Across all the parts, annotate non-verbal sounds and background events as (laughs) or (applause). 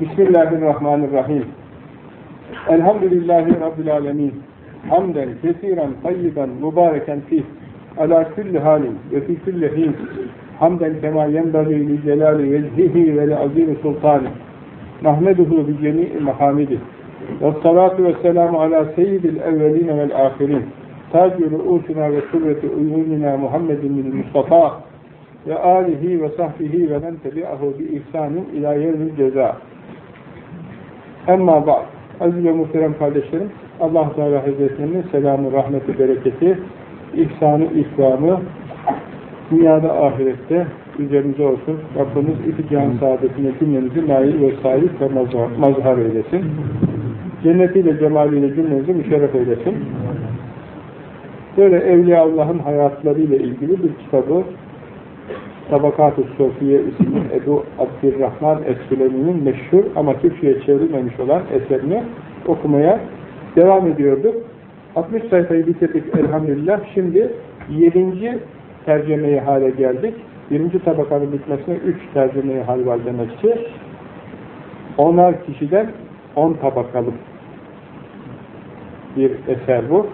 بسم الله الرحمن الرحيم الحمد لله رب العالمين حمدا كثيرا طيبا مباركا فيه على كل حال وفي كل حين حمدا كما ينبغي لجلال وجهه ولعظيم سلطانه نحمده بجميع محامده والصلاة والسلام على سيد الأولين والآخرين تاج رؤوسنا وسرة عيوننا محمد المصطفى وآله وصحبه ومن تبعه بإحسان إلى يوم الجزاء Emma ba'd. Aziz ve muhterem kardeşlerim, allah Teala Hazretlerinin selamı, rahmeti, bereketi, ihsanı, ikramı dünyada, ahirette üzerimize olsun. Rabbimiz iki cihan saadetine cümlemizi nail ve sahip ve mazhar eylesin. Cennetiyle, cemaliyle cümlemizi müşerref eylesin. Böyle Evliya Allah'ın hayatlarıyla ilgili bir kitabı Tabakat-ı Sofiye isimli Ebu Abdurrahman Es-Sülemi'nin meşhur ama Türkçe'ye çevrilmemiş olan eserini okumaya devam ediyorduk. 60 sayfayı bitirdik elhamdülillah. Şimdi 7. tercümeye hale geldik. Birinci tabakanın bitmesine 3 tercümeye hal var demek ki. Onar kişiden 10 tabakalı bir eser bu.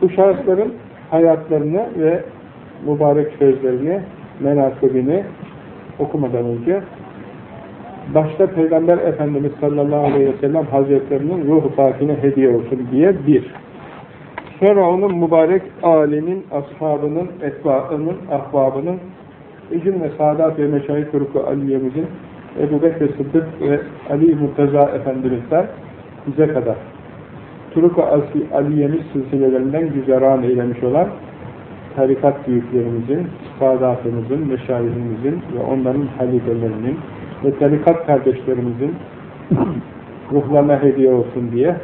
bu şahısların hayatlarını ve mübarek sözlerini, menakibini okumadan önce başta Peygamber Efendimiz sallallahu aleyhi ve sellem Hazretlerinin ruh-u pakine hediye olsun diye bir. Sonra onun mübarek âlinin, ashabının, etbaının, ahbabının, İcim ve Sadat ve Meşayih Turku Aliye'mizin Ebu Bekir Sıddık ve Ali Murtaza Efendimizler bize kadar Turuk-u Aliye'miz silsilelerinden güzeran eylemiş olan tarikat büyüklerimizin, sadatımızın, meşayihimizin ve onların halifelerinin ve tarikat kardeşlerimizin (clears throat) ruhlarına hediye olsun diye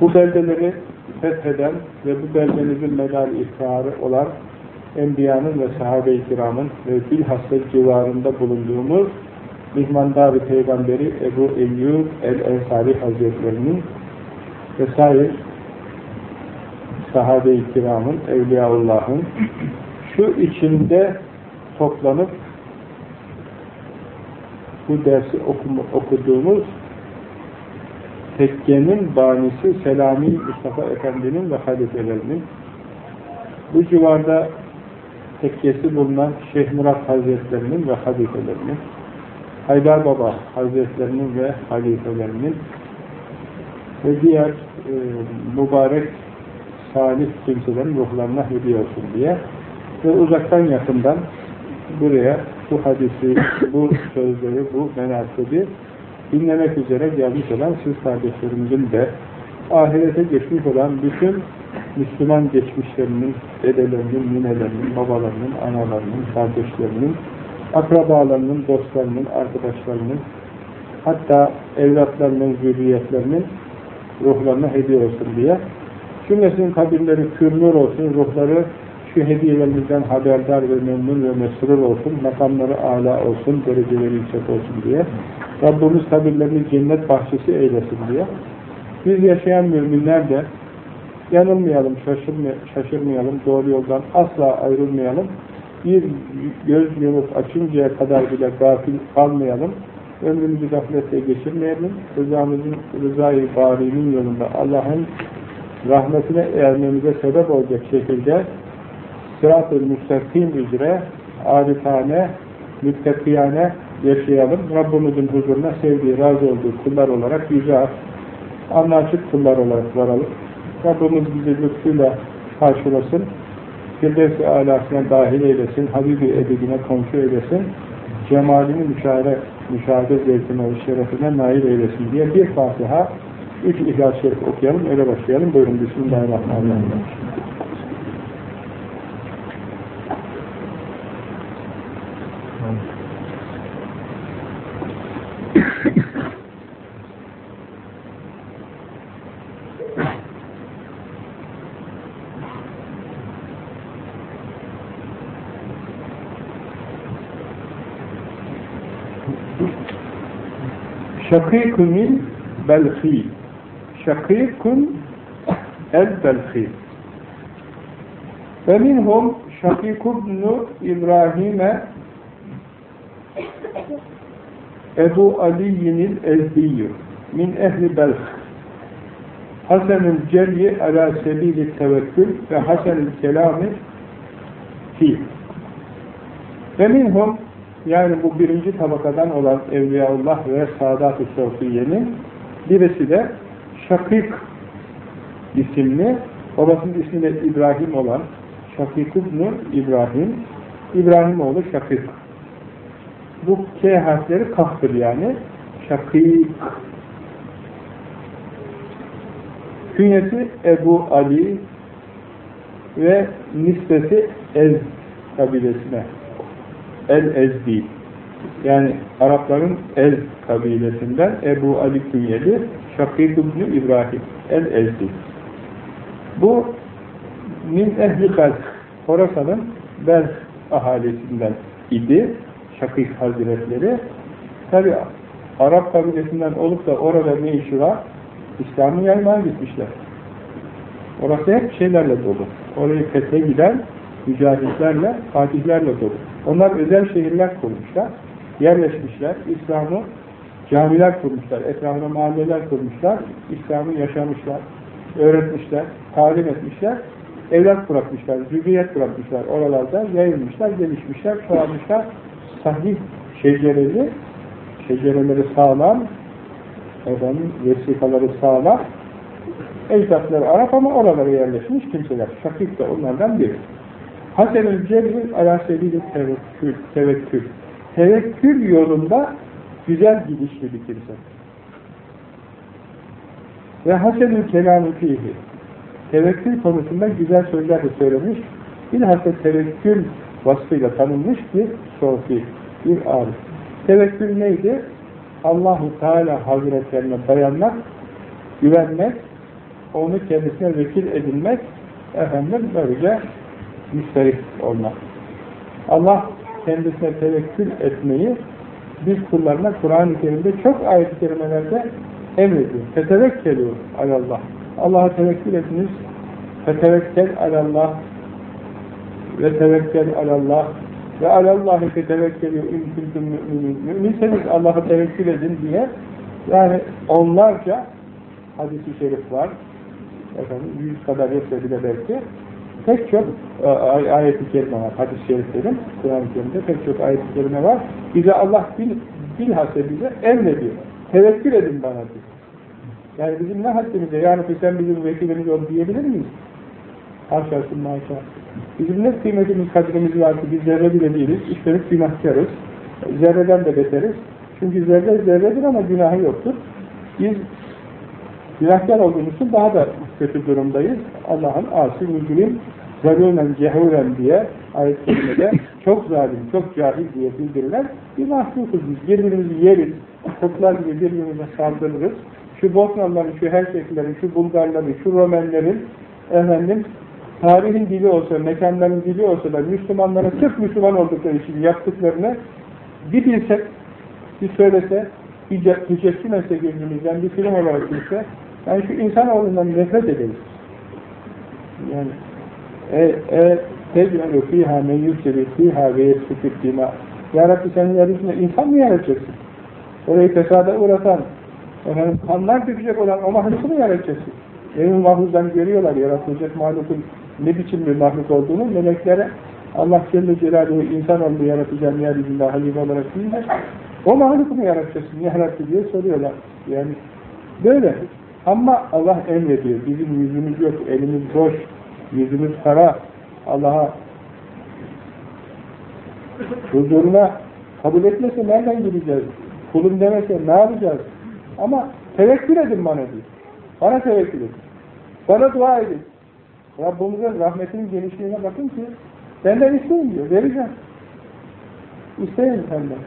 bu beldeleri fetheden ve bu beldenizin medal iftiharı olan Enbiya'nın ve sahabe-i kiramın ve bilhassa civarında bulunduğumuz Mihmandar-ı Peygamberi Ebu Eyyub el-Ensari Hazretlerinin vesaire sahabe-i kiramın, Evliyaullah'ın şu içinde toplanıp bu dersi okuma, okuduğumuz tekkenin banisi Selami Mustafa Efendi'nin ve halifelerinin bu civarda tekkesi bulunan Şeyh Murat Hazretlerinin ve halifelerinin Haydar Baba Hazretlerinin ve halifelerinin ve diğer e, mübarek salih kimselerin ruhlarına hediye olsun diye. Ve uzaktan yakından buraya bu hadisi, bu sözleri, bu menasibi dinlemek üzere gelmiş olan siz kardeşlerimizin de ahirete geçmiş olan bütün Müslüman geçmişlerinin, dedelerinin, ninelerinin, babalarının, analarının, kardeşlerinin, akrabalarının, dostlarının, arkadaşlarının, hatta evlatlarının, zürriyetlerinin ruhlarına hediye olsun diye. Cümlesinin kabirleri kürnur olsun, ruhları şu hediyelerimizden haberdar ve memnun ve mesrur olsun, makamları âlâ olsun, dereceleri yüksek olsun diye. Rabbimiz kabirlerini cennet bahçesi eylesin diye. Biz yaşayan müminler de yanılmayalım, şaşırmayalım, doğru yoldan asla ayrılmayalım. Bir göz yumup açıncaya kadar bile gafil kalmayalım ömrümüzü gafletle geçirmeyelim. Rızamızın, rızayı barinin yolunda Allah'ın rahmetine ermemize sebep olacak şekilde sırat-ı müstakim üzere arifane, müttekiyane yaşayalım. Rabbimizin huzuruna sevdiği, razı olduğu kullar olarak yüze anlaşık kullar olarak varalım. Rabbimiz bizi lütfuyla karşılasın. Firdevs-i alasına dahil eylesin. Habibi ebedine komşu eylesin. Cemalini müşahede müşahede zevkine ve şerefine nail eylesin diye bir Fatiha, üç İhlas-ı Şerif okuyalım, öyle başlayalım. Buyurun, Bismillahirrahmanirrahim. Şakîkun belhî Şakîkun el belhî ve minhum Şakîkubnu İbrahim'e Ebu Ali'yinil Ezdiyyü min ehli belh Hasenül ceryi ala sebili tevekkül ve hasenül kelami fi ve minhum yani bu birinci tabakadan olan Evliyaullah ve Sadat-ı Sofiye'nin birisi de Şakik isimli, babasının ismi de İbrahim olan Şakik İbni İbrahim, İbrahim oğlu Şakik. Bu K harfleri kaftır yani. Şakik. Künyesi Ebu Ali ve nispesi Ez kabilesine. El-Ezdi. Yani Arapların El kabilesinden Ebu Ali künyeli Şakik İbni İbrahim. El-Ezdi. Bu min ehli Belk. Horasan'ın Belk ahalisinden idi. Şakik Hazretleri. Tabi Arap kabilesinden olup da orada ne işi var? İslam'ı yaymaya gitmişler. Orası hep şeylerle dolu. Orayı fethe giden mücahitlerle, fatihlerle dolu. Onlar özel şehirler kurmuşlar, yerleşmişler, İslam'ı camiler kurmuşlar, etrafına mahalleler kurmuşlar, İslam'ı yaşamışlar, öğretmişler, talim etmişler, evlat bırakmışlar, zürriyet bırakmışlar, oralarda yayılmışlar, gelişmişler, çoğalmışlar, sahih şecereleri, şecereleri sağlam, efendim, vesikaları sağlam, ecdatları Arap ama oralara yerleşmiş kimseler. Şakik de onlardan biri. Hasenül Cebri ala sebil tevekkül, tevekkül. Tevekkül yolunda güzel gidişli bir kimse. Ve hasenül kelamı fihi. Tevekkül konusunda güzel sözler de söylemiş. Bilhassa tevekkül vasfıyla tanınmış bir sofi, bir arif. Tevekkül neydi? Allahu Teala Hazretlerine dayanmak, güvenmek, onu kendisine vekil edilmek, efendim böylece müsterih olmak. Allah kendisine tevekkül etmeyi biz kullarına Kur'an-ı Kerim'de çok ayet-i kerimelerde emrediyor. Fetevekkelu alallah. Allah'a tevekkül etiniz. Fetevekkel alallah ve tevekkel alallah ve alallahi fetevekkelu in kuntum mü'minin. Müminseniz Allah'a tevekkül edin diye yani onlarca hadis-i şerif var. Efendim, yüz kadar yetse bile belki pek çok e, ayet-i kerime var, hadis-i şeriflerin, Kur'an-ı Kerim'de pek çok ayet-i kerime var. Bize Allah bil, bilhassa bize emrediyor. Tevekkül edin bana diyor. Yani bizim ne haddimize, yani sen bizim vekilimiz ol diyebilir miyiz? Haşasın maşa. Bizim ne kıymetimiz, kadrimiz var ki biz zerre bile değiliz, üstelik günahkarız. Zerreden de beteriz. Çünkü zerre zerredir ama günahı yoktur. Biz günahkar olduğumuz için daha da kötü durumdayız. Allah'ın asi müzlim zalûmen cehuren diye ayet kelimede çok zalim, çok cahil diye bildirilen bir mahlukuz biz. Birbirimizi yeriz, kurtlar gibi birbirimize saldırırız. Şu Bosnalıların, şu Herseklilerin, şu Bulgarların, şu Romenlerin efendim tarihin dili olsa, mekanların dili olsa da Müslümanlara sırf Müslüman oldukları için yaptıklarını bir bilsek, bir söylese, etse gözümüzden, bir film olarak bilse, yani şu insanoğlundan nefret ederiz. Yani tecrübe fiha men yükseli fiha ve yetsufik dima. Ya Rabbi senin yeryüzünde insan mı yaratacaksın? Orayı fesada uğratan, efendim, kanlar dökecek olan o mahluku mu yaratacaksın? Evin mahluktan görüyorlar yaratılacak mahlukun ne biçim bir mahluk olduğunu meleklere Allah Celle Celaluhu insan oldu yaratacağım yeryüzünde halife olarak değil de o mahluku mu yaratacaksın? Ya Rabbi diye soruyorlar. Yani böyle. Ama Allah emrediyor. Bizim yüzümüz yok, elimiz boş, yüzümüz kara. Allah'a huzuruna kabul etmese nereden gideceğiz? Kulum demese ne yapacağız? Ama tevekkül edin bana diyor. Bana tevekkül edin. Bana dua edin. Rabbimizin rahmetinin genişliğine bakın ki benden isteyin diyor. Vereceğim. İsteyin senden.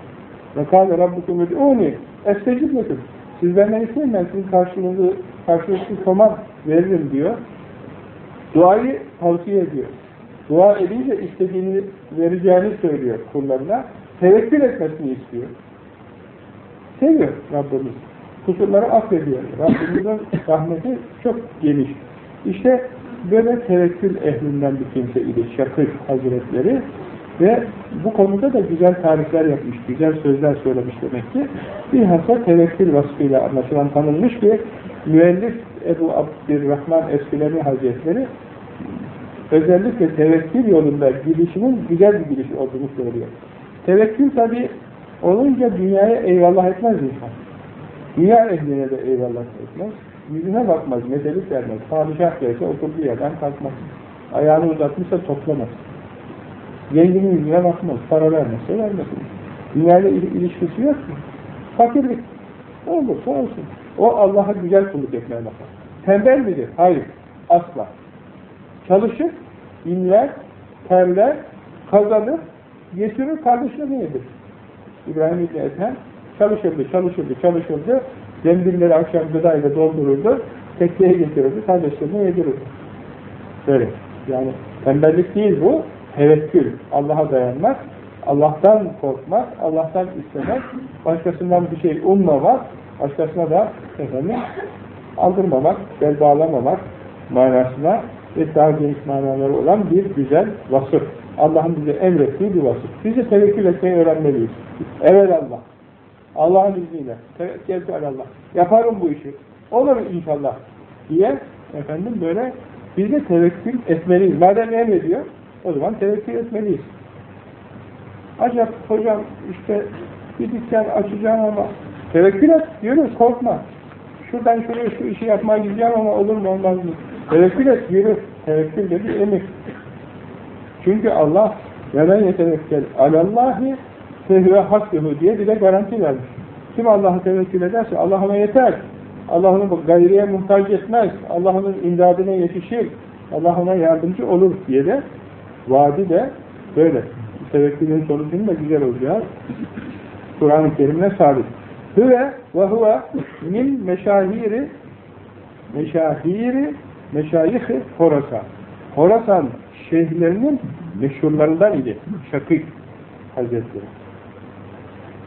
Ve kâle rabbukum ud'ûni estecib lekum. Siz benden isteyin ben sizin karşılığınızı karşılıklı somar veririm diyor. Duayı tavsiye ediyor. Dua edince istediğini vereceğini söylüyor kullarına. Tevekkül etmesini istiyor. Seviyor Rabbimiz. Kusurları affediyor. Rabbimizin (coughs) rahmeti çok geniş. İşte böyle tevekkül ehlinden bir kimse idi. Şakır Hazretleri Ve bu konuda da güzel tarifler yapmış, güzel sözler söylemiş demek ki. Bilhassa tevekkül vasfıyla anlaşılan tanınmış bir müellif Ebu Abdurrahman Eskileni Hazretleri özellikle tevekkül yolunda gidişinin güzel bir gidiş olduğunu söylüyor. Tevekkül tabi olunca dünyaya eyvallah etmez insan. Dünya ehline de eyvallah etmez. Yüzüne bakmaz, medelik vermez. Padişah gelse oturduğu yerden kalkmaz. Ayağını uzatmışsa toplamaz. Zenginin yüzüne bakmaz. Para vermezse vermesin. Dünyayla il ilişkisi yok ki. Fakirlik. Olursa olsun. O Allah'a güzel kulluk etmeye bakar. Tembel midir? Hayır. Asla. Çalışır, inler, terler, kazanır, getirir, kardeşine yedir. İbrahim İbni Ethem çalışırdı, çalışırdı, çalışırdı. Zembilleri akşam gıdayla doldururdu, tekneye getirirdi, kardeşlerine yedirirdi. Böyle. Yani tembellik değil bu, tevekkül. Allah'a dayanmak, Allah'tan korkmak, Allah'tan istemek, başkasından bir şey ummamak, başkasına da efendim aldırmamak, bel bağlamamak manasına ve daha geniş manaları olan bir güzel vasıf. Allah'ın bize emrettiği bir vasıf. Biz de tevekkül etmeyi öğrenmeliyiz. Evet Allah. Allah'ın izniyle. Tevekkül Allah. Yaparım bu işi. Olur inşallah. Diye efendim böyle biz de tevekkül etmeliyiz. Madem emrediyor o zaman tevekkül etmeliyiz. Acaba hocam işte bir dükkan açacağım ama tevekkül et diyoruz korkma. Şuradan şuraya şu işi yapmaya gideceğim ama olur mu olmaz mı? Tevekkül et yürü. Tevekkül dedi emir. Çünkü Allah وَمَنْ يَتَوَكَّلْ عَلَى اللّٰهِ فَهُوَ حَقِّهُ diye bir de garanti vermiş. Kim Allah'a tevekkül ederse Allah ona yeter. Allah onu gayriye muhtaç etmez. Allah onun imdadına yetişir. Allah ona yardımcı olur diye de vaadi de böyle. Tevekkülün sonucunun da güzel olacak. Kur'an-ı Kerim'e sabit. Hüve ve huve min meşahiri meşahiri meşayih-i Horasan. Horasan şeyhlerinin meşhurlarından idi. Şakik Hazretleri.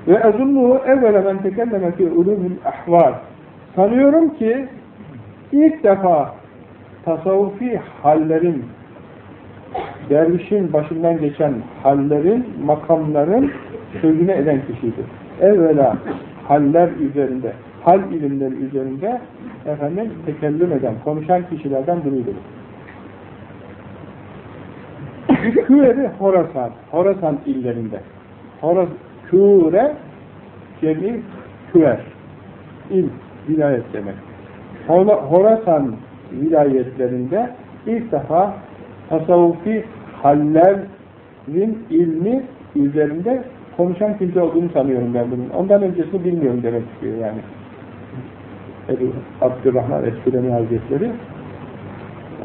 Ve ezunnuhu evvela men tekelleme fi ulumul ahval. Sanıyorum ki ilk defa tasavvufi hallerin dervişin başından geçen hallerin, makamların sözünü eden kişidir. Evvela haller üzerinde, hal ilimleri üzerinde efendim tekellüm eden, konuşan kişilerden biriydi. Küveri Horasan, Horasan illerinde. Horas, Küre, cemi Küver. İl, vilayet demek. Horasan vilayetlerinde ilk defa tasavvufi hallerin ilmi üzerinde konuşan kimse olduğunu sanıyorum ben bunun. Ondan öncesini bilmiyorum demek istiyor yani. Ebu Abdurrahman Eskileni Hazretleri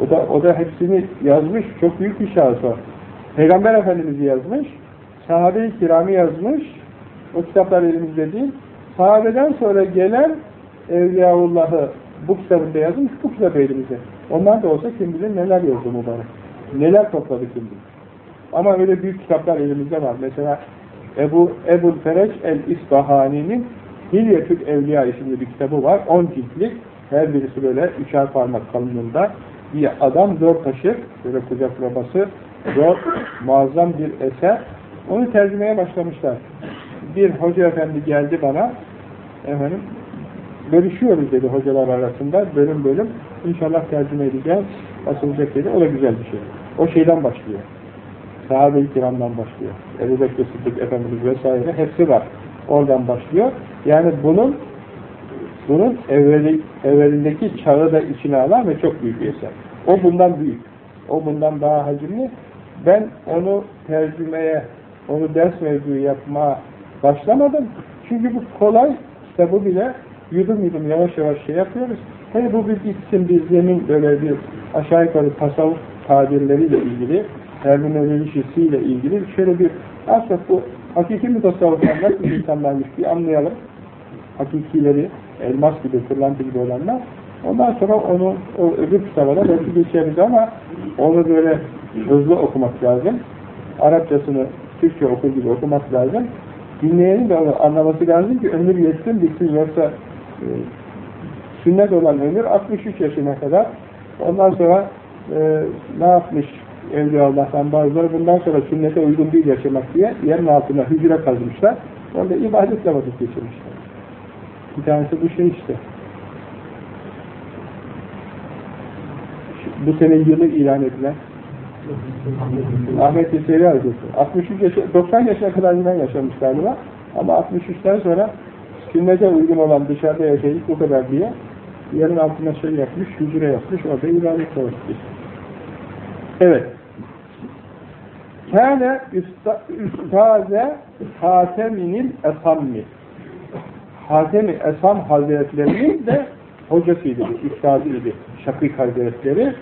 o da, o da hepsini yazmış. Çok büyük bir şahıs o. Peygamber Efendimiz'i yazmış. Sahabe-i kirami yazmış. O kitaplar elimizde değil. Sahabeden sonra gelen Evliyaullah'ı bu kitabında yazmış. Bu kitabı elimizde. Onlar da olsa kim bilir neler yazdı mübarek. Neler topladı kim bilir. Ama öyle büyük kitaplar elimizde var. Mesela Ebu Ebul Fereç el-İsbahani'nin Hilyetül Evliya isimli bir kitabı var. 10 ciltlik. Her birisi böyle üçer parmak kalınlığında bir adam zor taşır. Böyle kucaklaması zor, muazzam bir eser. Onu tercümeye başlamışlar. Bir hoca efendi geldi bana. Efendim, bölüşüyoruz dedi hocalar arasında. Bölüm bölüm. İnşallah tercüme edeceğiz. Asılacak dedi. O da güzel bir şey. O şeyden başlıyor. Sahabe-i kiramdan başlıyor. Ebu Bekir Sıddık Efendimiz vesaire hepsi var. Oradan başlıyor. Yani bunun bunun evveli, evvelindeki çağı da içine alan ve çok büyük bir eser. O bundan büyük. O bundan daha hacimli. Ben onu tercümeye, onu ders mevzu yapmaya başlamadım. Çünkü bu kolay. Kitabı bile yudum yudum yavaş yavaş şey yapıyoruz. Hele bu bir bitsin bir zemin böyle bir aşağı yukarı tasavvuf tabirleriyle ilgili, terminolojisiyle ilgili şöyle bir aslında bu hakiki mutasavvıflar nasıl insanlarmış bir anlayalım. Hakikileri, elmas gibi, pırlanta gibi olanlar. Ondan sonra onu o öbür kitaba da belki geçeriz ama onu böyle hızlı okumak lazım. Arapçasını Türkçe okur gibi okumak lazım. Dinleyenin de onu anlaması lazım ki ömür yetsin bitsin yoksa e, sünnet olan ömür 63 yaşına kadar ondan sonra e, ne yapmış Evliya Allah'tan bazıları bundan sonra sünnete uygun değil yaşamak diye yerin altına hücre kazmışlar. Orada ibadetle vakit geçirmişler. Bir tanesi bu şey işte. Bu sene yılı ilan edilen Ahmet Yesevi Hazretleri. 63 yaşa, 90 yaşına kadar yine yaşamış galiba. Ama 63'ten sonra sünnete uygun olan dışarıda yaşayıp bu kadar diye yerin altına şey yapmış, hücre yapmış, orada ibadet vakit Evet. Kâne üstaze Hateminil Esammi. Hatemi Esam Hazretlerinin de hocasıydı, üstadıydı. Şakik Hazretleri.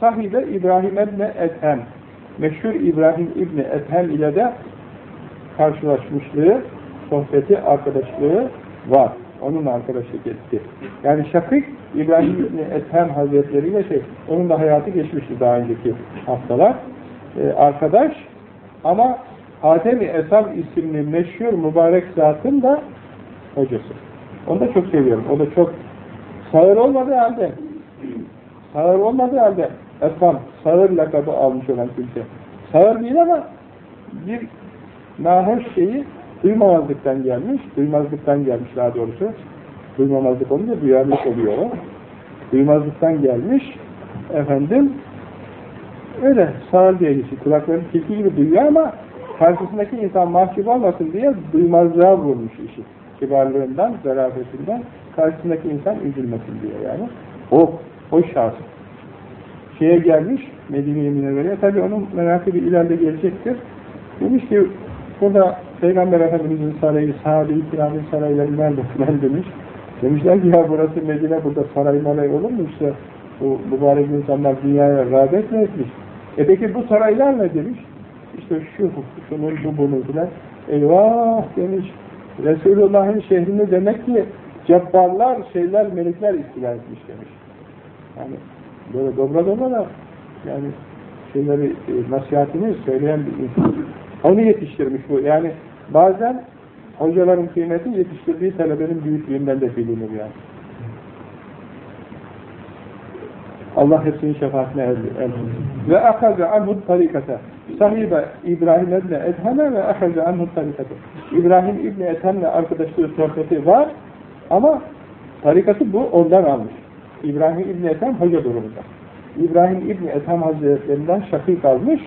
Sahih, İbrahim İbni Ethem. Meşhur İbrahim İbni Ethem ile de karşılaşmışlığı, sohbeti, arkadaşlığı var. Onun arkadaşlık etti. Yani Şakik İbrahim İbni Ethem Hazretleri ile şey, onun da hayatı geçmişti daha önceki haftalar. Ee, arkadaş ama Hatemi Esam isimli meşhur mübarek zatın da hocası. Onu da çok seviyorum. O da çok sağır olmadığı halde sağır olmadığı halde Esam sağır lakabı almış olan kimse. Sağır değil ama bir nahoş şeyi duymamazlıktan gelmiş, duymazlıktan gelmiş daha doğrusu. Duymamazlık olunca duyarlık oluyor. Duymazlıktan gelmiş, efendim, öyle sağır diye geçiyor. Kulakları tilki gibi duyuyor ama karşısındaki insan mahcup olmasın diye duymazlığa vurmuş işi. Kibarlığından, zarafetinden karşısındaki insan üzülmesin diye yani. O, o şahs. Şeye gelmiş, Medine-i Münevvere'ye, tabi onun merakı bir ileride gelecektir. Demiş ki, burada Peygamber Efendimiz'in sarayı, sahabe-i kiramın sarayları nerede filan demiş. Demişler ki ya burası Medine, burada saray maray olur mu işte bu mübarek insanlar dünyaya rağbet mi etmiş? E peki bu saraylar ne demiş? İşte şu, şunun, bu, bunu filan. Eyvah demiş. Resulullah'ın şehrini demek ki cebbarlar, şeyler, melekler istila etmiş demiş. Yani böyle dobra dobra da yani şeyleri, e, nasihatini söyleyen bir insan. Onu yetiştirmiş bu. Yani bazen hocaların kıymeti yetiştirdiği talebenin büyüklüğünden de bilinir yani. Allah hepsinin şefaatine erdirsin. Ve akaze anhu tarikata. Sahibe İbrahim ibn Edhem'e ve akaze anhu tarikata. İbrahim İbni Edhem'le arkadaşlığı sohbeti var ama tarikatı bu ondan almış. İbrahim İbni Ethem hoca durumunda. İbrahim İbni Ethem Hazretlerinden şakîk almış,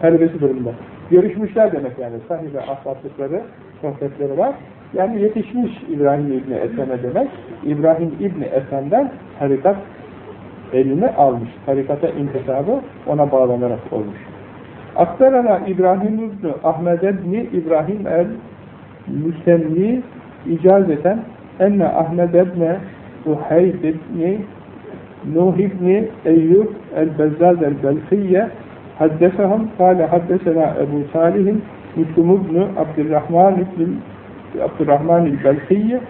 talebesi durumunda. Görüşmüşler demek yani. Sahibe ahbaplıkları, sohbetleri var. Yani yetişmiş İbrahim İbni Ethem'e demek. İbrahim İbni Ethem'den tarikat eline almış. Tarikata intisabı ona bağlanarak olmuş. Aktarana İbrahim İbni Ahmed İbni İbrahim el Müsemmi icazeten enne Ahmed İbni Uhayd İbni Nuh İbni Eyyub el-Bezzaz el-Belfiyye haddesehum kâle haddesena Ebu Salih'in Müslüm İbni Abdurrahman İbni Abdurrahman el-Belfiyye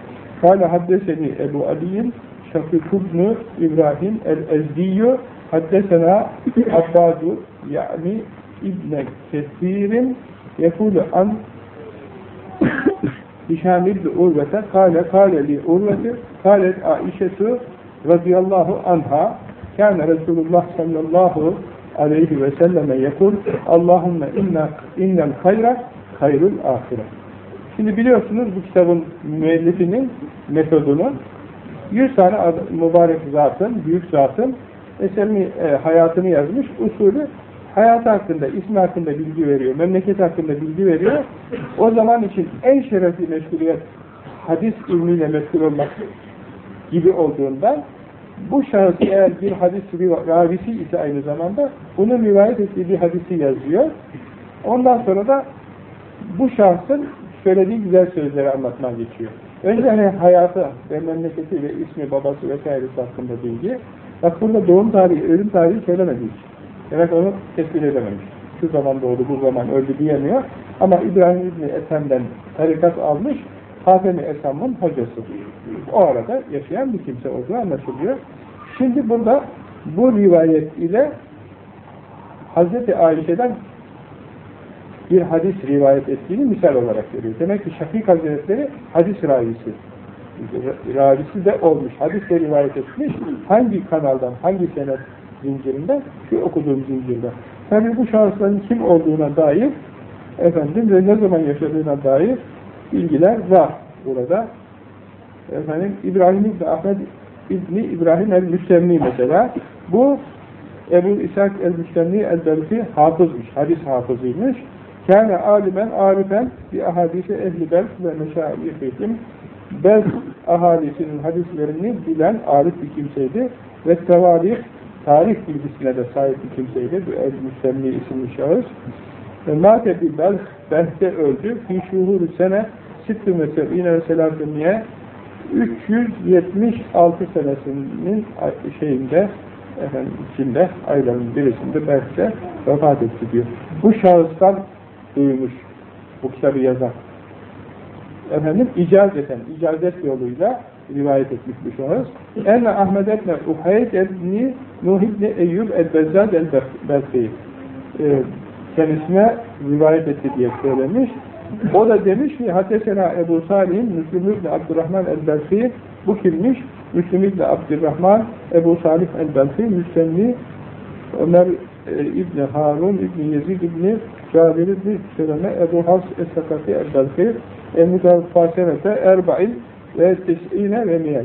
kâle haddeseni Ebu Ali'in Şafik İbni İbrahim el-Ezdiyyü haddesena Abbadu yani İbne Kesirin yekulu an (coughs) Hişam İbni Urvete kâle kâle li Urvete kâlet Aişetu radıyallahu anha kâne Resulullah sallallahu aleyhi ve selleme yekul Allahümme inna innel hayra hayrul ahiret. Şimdi biliyorsunuz bu kitabın müellifinin metodunu 100 tane mübarek zatın, büyük zatın eserini, e, hayatını yazmış, usulü hayatı hakkında, ismi hakkında bilgi veriyor, memleket hakkında bilgi veriyor. O zaman için en şerefli meşguliyet hadis ilmiyle meşgul olmak gibi olduğundan bu şahıs eğer bir hadis ravisi ise aynı zamanda bunun rivayet ettiği bir hadisi yazıyor. Ondan sonra da bu şahsın söylediği güzel sözleri anlatmaya geçiyor. Önce hani hayatı ve memleketi ve ismi, babası vesairesi hakkında bilgi. Bak burada doğum tarihi, ölüm tarihi söylemedi hiç. Demek onu tespit edememiş. Şu zaman doğdu, bu zaman öldü diyemiyor. Ama İbrahim İbni Ethem'den tarikat almış, Hatemi Esam'ın hocası. O arada yaşayan bir kimse olduğu anlaşılıyor. Şimdi burada bu rivayet ile Hazreti Ayşe'den bir hadis rivayet ettiğini misal olarak veriyor. Demek ki Şafik Hazretleri hadis ravisi. Ravisi de olmuş. Hadis rivayet etmiş. Hangi kanaldan, hangi senet zincirinde, şu okuduğum zincirde. Tabi bu şahısların kim olduğuna dair efendim ve ne zaman yaşadığına dair bilgiler var burada. Efendim İbrahim İbni Ahmet İbni İbrahim el-Müslemni mesela. Bu Ebu İshak el-Müslemni el-Belfi hafızmış, hadis hafızıymış. Kâne alimen, arifen bir ahadisi ehli belk ve meşâihihim Belk ahalisinin hadislerini bilen arif bir kimseydi ve tevarih, tarih bilgisine de sahip bir kimseydi. Bu el-Müslemni isimli şahıs. Mâte bir belk, belkte öldü. Fî şuhur sene sittü mesebine ve selamünniye 376 senesinin şeyinde efendim içinde ayların birisinde belki vefat etti diyor. Bu şahıstan duymuş bu kitabı yazan. Efendim icazeten, icazet yoluyla rivayet etmiş bu şahıs. Enne Ahmed etne Uhayd ebni Nuh ibni Eyyub el-Bezzad el-Belki ee, kendisine rivayet etti diye söylemiş. O da demiş ki Hatesena Ebu Salih'in Müslüm İbni Abdurrahman el-Belki bu kimmiş? Müslüm İbni Abdurrahman Ebu Salih el-Belki Müslemli Ömer e, İbni Harun İbni Yezid İbni Cabir İbni Süleme Ebu Has Es-Sakati el-Belki El-Mutaffasenete Erba'in ve Tis'ine ve Miye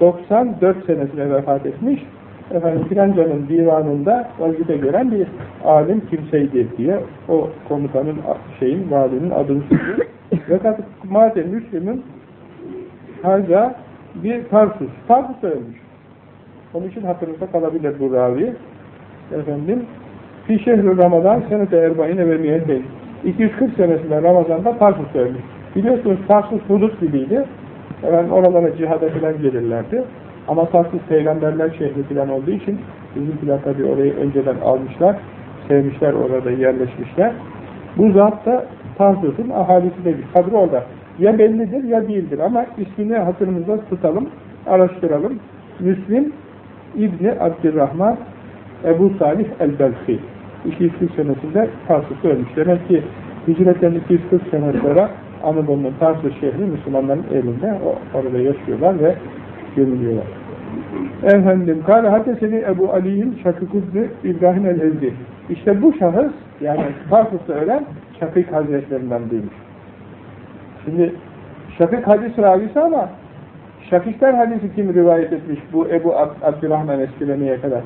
194 senesine vefat etmiş efendim filancanın divanında vazife gören bir alim kimseydi diye o komutanın şeyin, valinin adını söylüyor. (coughs) Fakat madem Müslüm'ün harca bir Tarsus. Tarsus ölmüş. Onun için hatırınızda kalabilir bu ravi. Efendim Fi şehri Ramazan senete erbaine ve miyeteyn 240 senesinde Ramazan'da Tarsus ölmüş. Biliyorsunuz Tarsus hudut gibiydi. Efendim oralara cihada falan gelirlerdi. Ama Tarsus peygamberler şehri falan olduğu için bizimkiler tabi orayı önceden almışlar. Sevmişler orada yerleşmişler. Bu zat da Tarsus'un ahalisi de bir kadro orada. Ya bellidir ya değildir ama ismini hatırımızda tutalım, araştıralım. Müslim İbni Abdurrahman Ebu Salih el-Belki 240 senesinde Tarsus'ta ölmüş. Demek ki hicretten 240 sene sonra Anadolu'nun Tarsus şehri Müslümanların elinde. O, orada yaşıyorlar ve görülüyorlar. Efendim, Kâle Hadeseni Ebu Ali'nin Şakıkuddu İbrahim el-Ezdi. İşte bu şahıs, yani Tarsus'ta ölen Şakik Hazretlerinden duymuş. Şimdi Şakik hadis ravisi ama Şakikler hadisi kim rivayet etmiş bu Ebu Ab Abdurrahman Eskileme'ye kadar?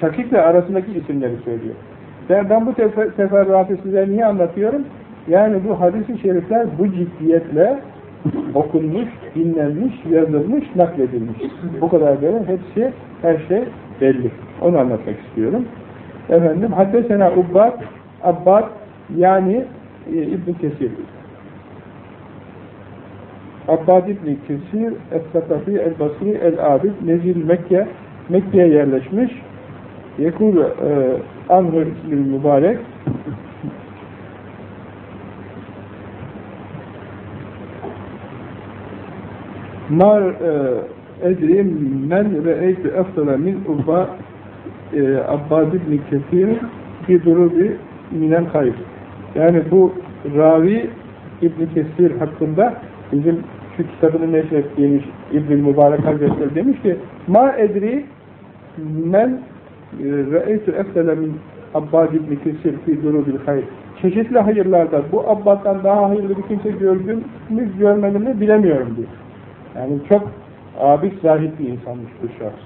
Şakik'le arasındaki isimleri söylüyor. Ben, ben bu tefer teferruatı size niye anlatıyorum? Yani bu hadis-i şerifler bu ciddiyetle okunmuş, dinlenmiş, yazılmış, nakledilmiş. Bu kadar böyle hepsi, her şey belli. Onu anlatmak istiyorum. Efendim, Haddesena Ubbad, Abbad yani e, İbn Kesir. Abbad İbn Kesir, Es-Sakafi, El-Basri, El-Abid, Nezil Mekke, Mekke'ye yerleşmiş. Mübarek Mar e, edrim men re'eytü eftara min ubba e, Abbad ibn Kesir fi durubi minen hayr. Yani bu ravi İbn Kesir hakkında bizim şu kitabını neşrettiğimiz İbn Mübarek Hazretleri demiş ki ma edri men re'eytü eftara min Abbad ibn Kesir fi durubil hayr. Çeşitli hayırlarda bu Abbad'dan daha hayırlı bir kimse gördüm mü görmedim mi bilemiyorum diyor. Yani çok abid zahid bir insanmış bu şahs.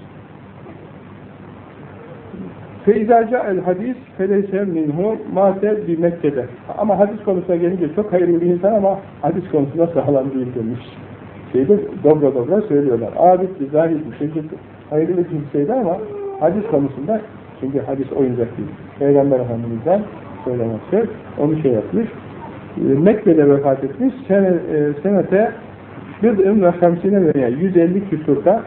Feizaca el hadis feleyse minhu mate bi Mekke'de. Ama hadis konusuna gelince çok hayırlı bir insan ama hadis konusunda sağlam değil demiş. Şeyde dobra dobra söylüyorlar. Abid bir zahid bir çeşit hayırlı kimseydi ama hadis konusunda çünkü hadis oyuncak değil. Peygamber Efendimiz'den söylemesi onu şey yapmış. Mekke'de vefat etmiş. E, senete Bid'in ve hamsine veya 150 küsurda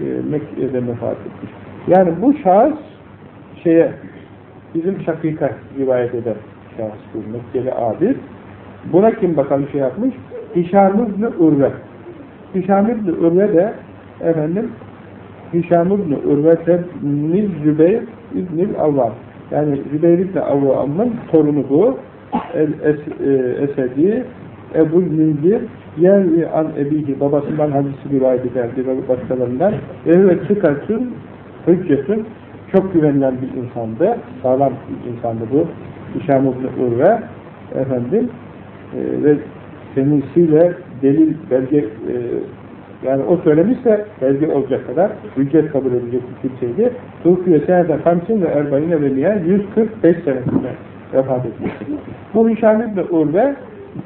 e, Mekke'de vefat etmiş. Yani bu şahıs şeye bizim şakika rivayet eden şahıs bu Mekkeli abid. Buna kim bakalım şey yapmış? Hişam İbni Urve. Hişam İbni Urve de efendim Hişam İbni Nil Zübeyir İbnil Avvam. Yani Zübeyir İbni Avvam'ın torunu bu. El -Es e, Esedi Ebu Münzir Yervi an ebihi babasından hadisi rivayet ederdi ve başkalarından ve çıkartın hüccetün çok güvenilen bir insandı. Sağlam bir insandı bu. Hişam İbni Urve efendim e, ve kendisiyle delil belge e, yani o söylemişse belge olacak kadar hüccet kabul edilecek bir kimseydi. Tufiye senede Hamsin ve Erbayine ve Niye 145 senesinde vefat etmiştir. Bu Hişam İbni Urve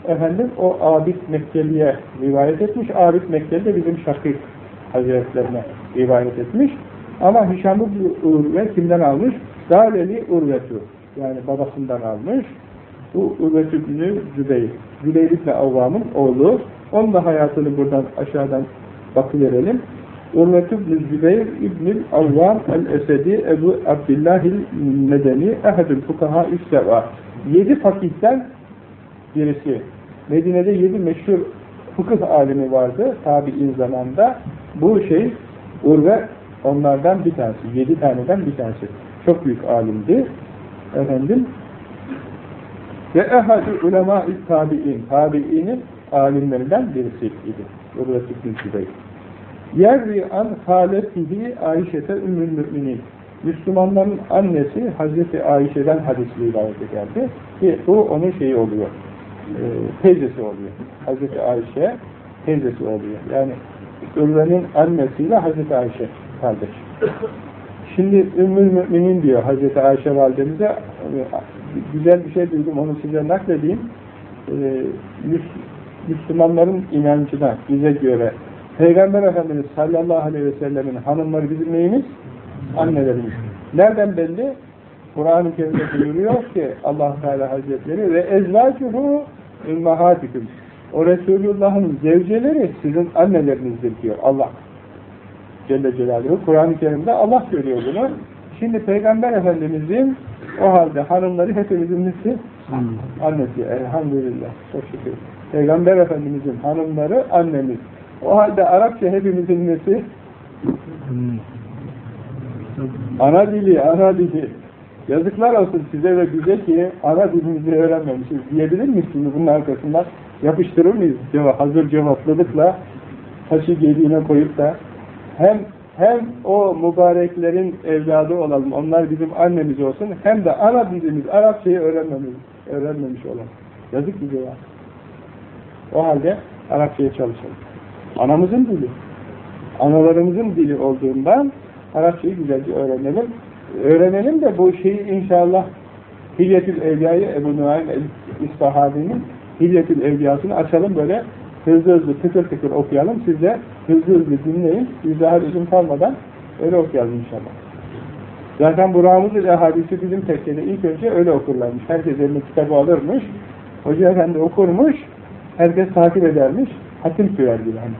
efendim o Abid Mekkeli'ye rivayet etmiş. Abid Mekkeli de bizim Şakir Hazretlerine rivayet etmiş. Ama Hişam İbni Urve kimden almış? Daleli Urvetü. Yani babasından almış. Bu Urvetü İbni Zübeyir. Zübeyir İbni Avvam'ın oğlu. Onun da hayatını buradan aşağıdan bakıverelim. Urvetü İbni Zübeyir İbni Avvam el-Esedi Ebu Abdillahil Medeni Ehedül Fukaha İsteva. Yedi fakihten birisi. Medine'de yedi meşhur fıkıh alimi vardı tabi'in zamanda. Bu şey Urve onlardan bir tanesi. Yedi taneden bir tanesi. Çok büyük alimdi. Efendim ve ehadü ulema-i tabi'in. Tabi'inin alimlerinden birisiydi. Urve ibn Zübeyir. Yerri an haletihi Ayşe'te ümmül müminin. Müslümanların annesi Hazreti Ayşe'den hadis rivayet ederdi. Ki bu onun şeyi oluyor. E, teyzesi oluyor. Hazreti Ayşe teyzesi oluyor. Yani Ürve'nin annesiyle Hazreti Ayşe kardeş. Şimdi Ümmül Müminin diyor Hazreti Ayşe validemize güzel bir şey duydum onu size nakledeyim. Ee, Müslümanların inancına bize göre Peygamber Efendimiz sallallahu aleyhi ve sellemin hanımları bizim neyimiz? Annelerimiz. Nereden belli? Kur'an-ı Kerim'de buyuruyor ki allah Teala Hazretleri ve ezvacuhu ümmahatikum. O Resulullah'ın zevceleri sizin annelerinizdir diyor Allah. Celle Celaluhu. Kur'an-ı Kerim'de Allah söylüyor bunu. Şimdi Peygamber Efendimiz'in o halde hanımları hepimizin nesi? Annesi. Elhamdülillah. Çok şükür. Peygamber Efendimiz'in hanımları annemiz. O halde Arapça hepimizin nesi? Ana dili, ana dili. Yazıklar olsun size ve bize ki ana dilimizi öğrenmemişiz. Diyebilir şimdi bunun arkasından? Yapıştırır mıyız? Cevap, hazır cevapladıkla taşı geliğine koyup da hem hem o mübareklerin evladı olalım, onlar bizim annemiz olsun, hem de ana dilimiz, Arapçayı öğrenmemiş, öğrenmemiş olalım. Yazık bize ya. O halde Arapçaya çalışalım. Anamızın dili. Analarımızın dili olduğundan Arapçayı güzelce öğrenelim. Öğrenelim de bu şeyi inşallah Hilyetül Evliya'yı Ebu Nuaym İspahadi'nin Hilyetül Evliya'sını açalım böyle hızlı hızlı tıkır tıkır okuyalım. Siz de hızlı hızlı dinleyin. Biz daha uzun kalmadan öyle okuyalım inşallah. Zaten bu Ramuz-ül Ehadisi bizim tekkede ilk önce öyle okurlarmış. Herkes eline kitabı alırmış. Hoca Efendi okurmuş. Herkes takip edermiş. Hatim sürerdi yani.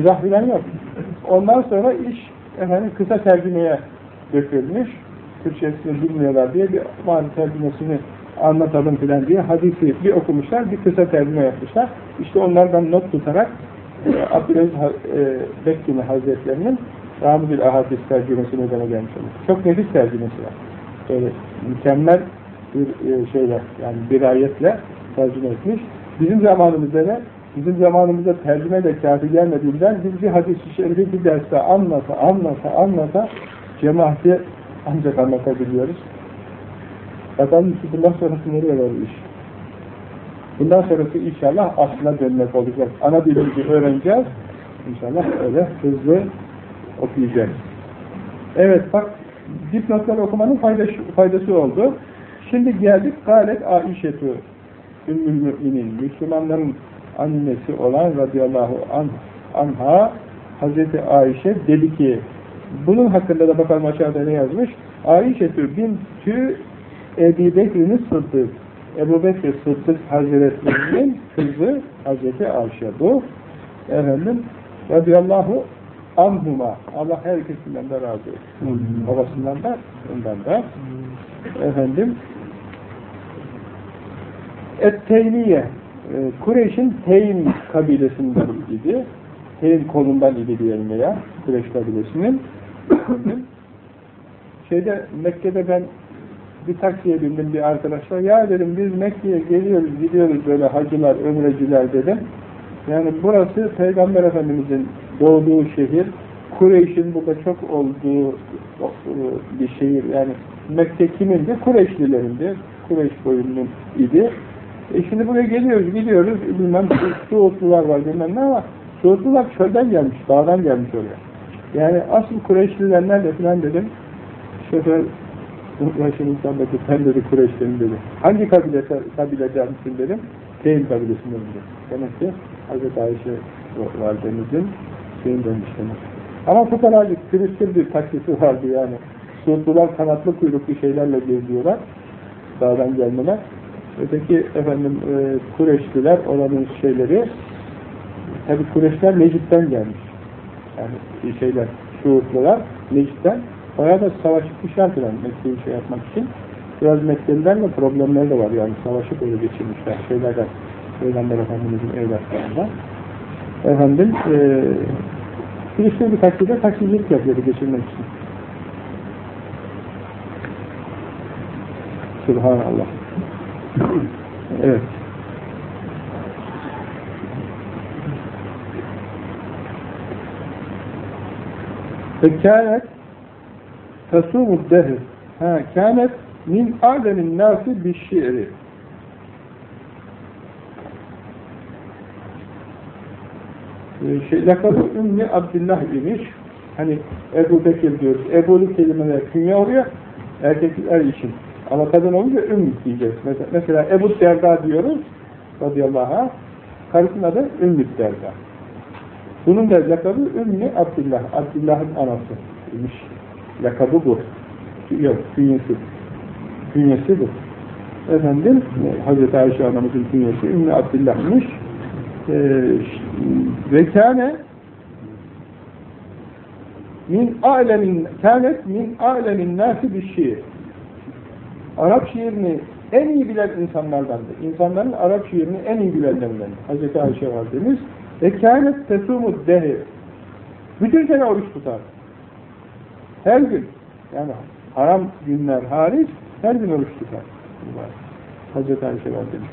İzah bilen yok. Ondan sonra iş efendim kısa tercümeye dökülmüş. Türkçesini bilmiyorlar diye bir mani tercümesini anlatalım filan diye hadisi bir okumuşlar, bir kısa tercüme yapmışlar. İşte onlardan not tutarak e, Abdülaziz e, Hazretlerinin Ramuzül Ahadis tercümesi nedene gelmiş olur. Çok nefis tercümesi var. Böyle mükemmel bir e, şeyle, yani bir ayetle tercüme etmiş. Bizim zamanımızda ne? Bizim zamanımızda tercüme de kafi gelmediğinden biz bir hadis-i şerifi bir derste anlata, anlata, anlata cemaati ancak anlatabiliyoruz. Bakalım bundan sonrası nereye var iş? Bundan sonrası inşallah aslına dönmek olacak. Ana dilimizi öğreneceğiz. İnşallah öyle hızlı okuyacağız. Evet bak dipnotları okumanın faydası, oldu. Şimdi geldik galet Aişetü Ümmül Müminin Müslümanların annesi olan radıyallahu anh, anha Hazreti Ayşe dedi ki bunun hakkında da bakalım aşağıda ne yazmış? Ayşetü bintü Ebi Bekir'in Sıddık. Ebu Bekir Sıddık Hazretlerinin kızı Hazreti Ayşe bu. Efendim radıyallahu anhuma. Allah her ikisinden de razı olsun. Babasından da, ondan da. Efendim Et-Teymiye Kureyş'in Teym kabilesinden idi. Teym kolundan idi diyelim ya. Kureyş kabilesinin. (coughs) Şeyde Mekke'de ben bir taksiye bindim bir arkadaşlar. Ya dedim biz Mekke'ye geliyoruz, gidiyoruz böyle hacılar, ömreciler dedim. Yani burası Peygamber Efendimiz'in doğduğu şehir, Kureyş'in burada çok olduğu e, bir şehir yani Mekke kimindi? Kureyşlilerindi. Kureyş boyunun idi. E şimdi buraya geliyoruz, gidiyoruz, bilmem Suudlular var bilmem ne ama Suudlular çölden gelmiş, dağdan gelmiş oraya. Yani asıl Kureyşliler nerede filan dedim. Şoför Başım insan dedi, sen dedi Kureyş'ten dedi. Hangi kabile, kabileden misin dedim. Teyin kabilesinden dedi. Demek ki Hz. Ayşe var denizin, şeyin demiş demek. Ama fukaracık, pürüzsüz bir taksisi vardı yani. Suudlular kanatlı kuyruklu şeylerle geziyorlar. Dağdan gelmeler. Öteki efendim e, Kureşliler, oranın şeyleri tabi Kureşler Necip'ten gelmiş. Yani şeyler, Suudlular Necip'ten bayağı da savaşmışlar filan Mekke'yi şey yapmak için. Biraz Mekkelilerle problemleri de var yani savaşı böyle geçirmişler şeylerden Peygamber Efendimiz'in evlatlarından. Efendim e, Filistin bir takside taksicilik yapıyordu geçirmek için. Subhanallah. Evet. Fekânet tasûmud dehr. Ha, kânet min âlemin nâsi bişşi'ri. Şey, lakabı Ümmü Abdullah imiş. Hani Ebu Bekir diyoruz. Ebu'lu kelimeler künye oluyor. Erkekler için. Ama kadın olunca Ümmü diyeceğiz. Mesela, mesela Ebu Derda diyoruz. Radıyallahu anh. Karısının adı Ümmü Derda. Bunun da lakabı Ümmü Abdullah. Abdullah'ın anası imiş. Lakabı bu. Yok, künyesi. Künyesi bu. Efendim, Hazreti Ayşe anamızın künyesi Ümmü Abdullah'mış. Ee, ve kâne min alemin kânet min alemin nâsi bir şiir. Arap şiirini en iyi bilen insanlardandı. İnsanların Arap şiirini en iyi bilenlerinden. Hz. Ayşe Validemiz ve kânet tesumud dehir. Bütün sene oruç tutar. Her gün. Yani haram günler hariç her gün oruç tutar. Hz. Ayşe Validemiz.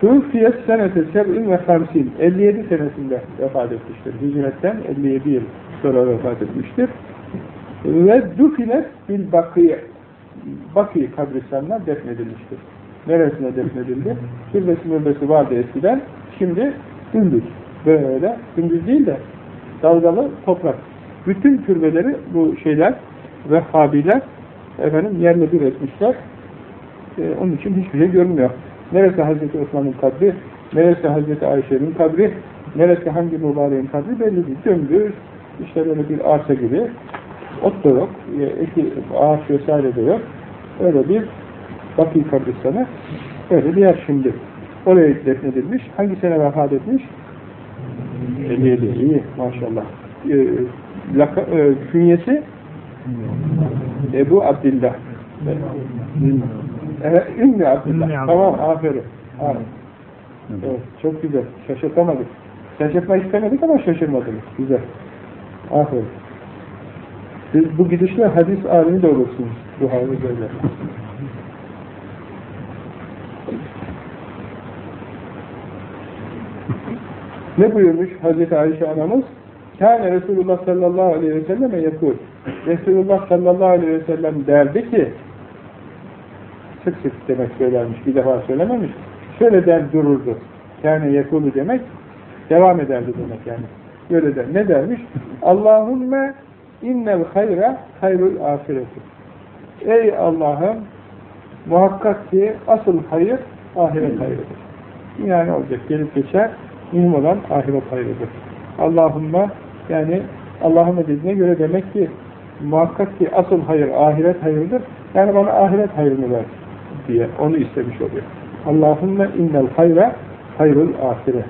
Tuğfiyet senete seb'in ve hamsin. 57 senesinde vefat etmiştir. Hicretten 57 yıl sonra vefat etmiştir. Ve dufinet bil bakıya. Bakı kabristanına defnedilmiştir. Neresine defnedildi? Türbesi mürbesi vardı eskiden. Şimdi gündüz. Böyle. Gündüz değil de dalgalı toprak. Bütün türbeleri bu şeyler Vehhabiler efendim yerle bir etmişler. Ee, onun için hiçbir şey görünmüyor. Neresi Hazreti Osman'ın kabri, neresi Hazreti Ayşe'nin kabri, neresi hangi mübareğin kabri belli değil. Dümdüz, işte böyle bir arsa gibi, ot da yok, eki, ağaç vesaire de yok. Öyle bir Bakı kabristanı, öyle bir yer şimdi. Oraya defnedilmiş. Hangi sene vefat etmiş? 57. İyi, maşallah. Ee, laka, e, künyesi Ebu Abdillah. Evet, Ümmü Abdillah. Tamam, aferin. aferin. Evet, çok güzel. Şaşırtamadık. Şaşırtma istemedik ama şaşırmadınız. Güzel. Aferin. Siz bu gidişle hadis alimi de olursunuz. Bu hali böyle. ne buyurmuş Hazreti Ayşe anamız? Kâne Resulullah sallallahu aleyhi ve selleme yakul. Resulullah sallallahu aleyhi ve sellem derdi ki sık sık demek söylermiş, bir defa söylememiş. Şöyle der dururdu. Kâne yakulu demek devam ederdi demek yani. Böyle der. Ne dermiş? Allahümme innel hayra hayrul ahireti. Ey Allah'ım muhakkak ki asıl hayır ahiret hayrıdır. Yani olacak, gelip geçer, mühim olan ahiret hayrıdır. Allahümme yani Allah'ın dediğine göre demek ki muhakkak ki asıl hayır ahiret hayırdır. Yani bana ahiret hayrını ver diye onu istemiş oluyor. Allahümme innel hayra hayrul ahire.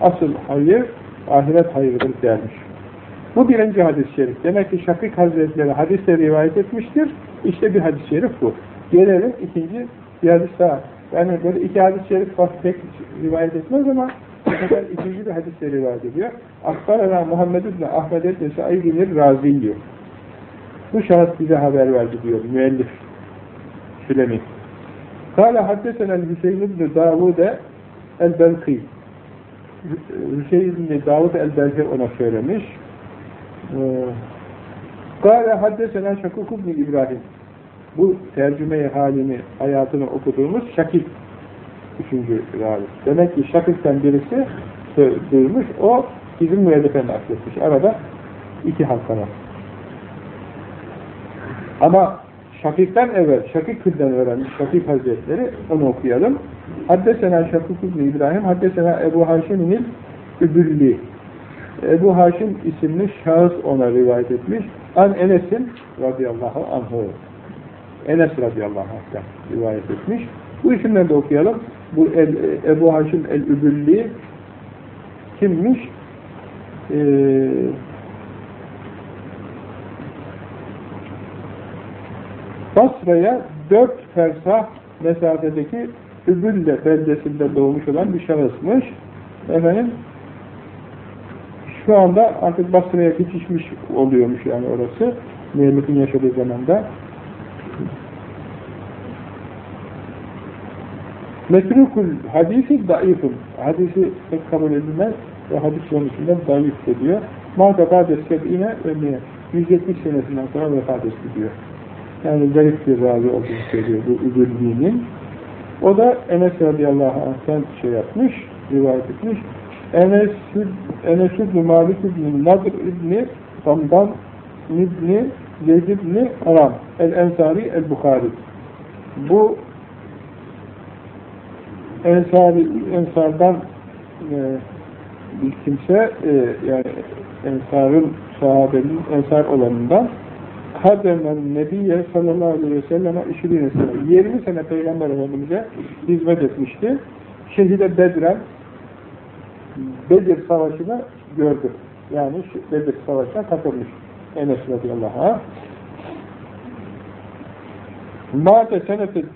Asıl hayır ahiret hayırdır dermiş. Bu birinci hadis-i şerif. Demek ki Şakik Hazretleri hadisle rivayet etmiştir. İşte bir hadis-i şerif bu. Gelelim ikinci bir hadis daha. Yani böyle iki hadis-i şerif pek rivayet etmez ama ikinci bir hadisle rivayet ediyor. Akbarana Muhammed ibn Ahmed ibn Sa'id Razi diyor. Bu şahıs bize haber verdi diyor müellif Sülemi. Kale haddesenen Hüseyin ibn Davud'e el-Belki. Hüseyin bin Davud el-Belhi ona söylemiş. Kâle haddesena Şakuk ibn İbrahim. Bu tercüme halini, hayatını okuduğumuz Şakik üçüncü ravi. Demek ki Şakik'ten birisi duymuş, o bizim müellife nakletmiş. Arada iki halka var. Ama Şakik'ten evvel, Şakik Kül'den öğrenmiş Şakik Hazretleri, onu okuyalım. Haddesena Şakik ibn İbrahim, Haddesena Ebu Haşim'in Übülli. Ebu Haşim isimli şahıs ona rivayet etmiş. An Enes'in radıyallahu anh'ı. Enes radıyallahu anh'tan rivayet etmiş. Bu isimleri de okuyalım. Bu El, Ebu Haşim el-Übülli kimmiş? Ee, Basra'ya dört fersah mesafedeki Übülle beldesinde doğmuş olan bir şahısmış. Efendim şu anda artık Basra'ya geçişmiş oluyormuş yani orası. Müellifin yaşadığı zamanda. Metrukul hadisi daifun. Hadisi pek kabul edilmez ve hadis konusunda zayıf ediyor. Mâdabâ deskebine ömüye. 170 senesinden sonra vefat etti diyor. Yani garip bir ravi olduğunu söylüyor bu Übülli'nin. O da Enes radıyallahu anh'ten şey yapmış, rivayet etmiş. Enes, Enes ibn Malik ibn Nadr ibn Samdan ibn Zeyd ibn Aram el-Ensari el-Bukhari. Bu Ensari, Ensardan e, bir kimse e, yani Ensar'ın sahabenin Ensar olanından Hademen Nebiye sallallahu aleyhi ve selleme işirine sene. 20 sene Peygamber Efendimiz'e hizmet etmişti. Şehide Bedren Bedir Savaşı'nı gördü. Yani Bedir Savaşı'na katılmış. Enes radıyallahu anh. Mâte seneti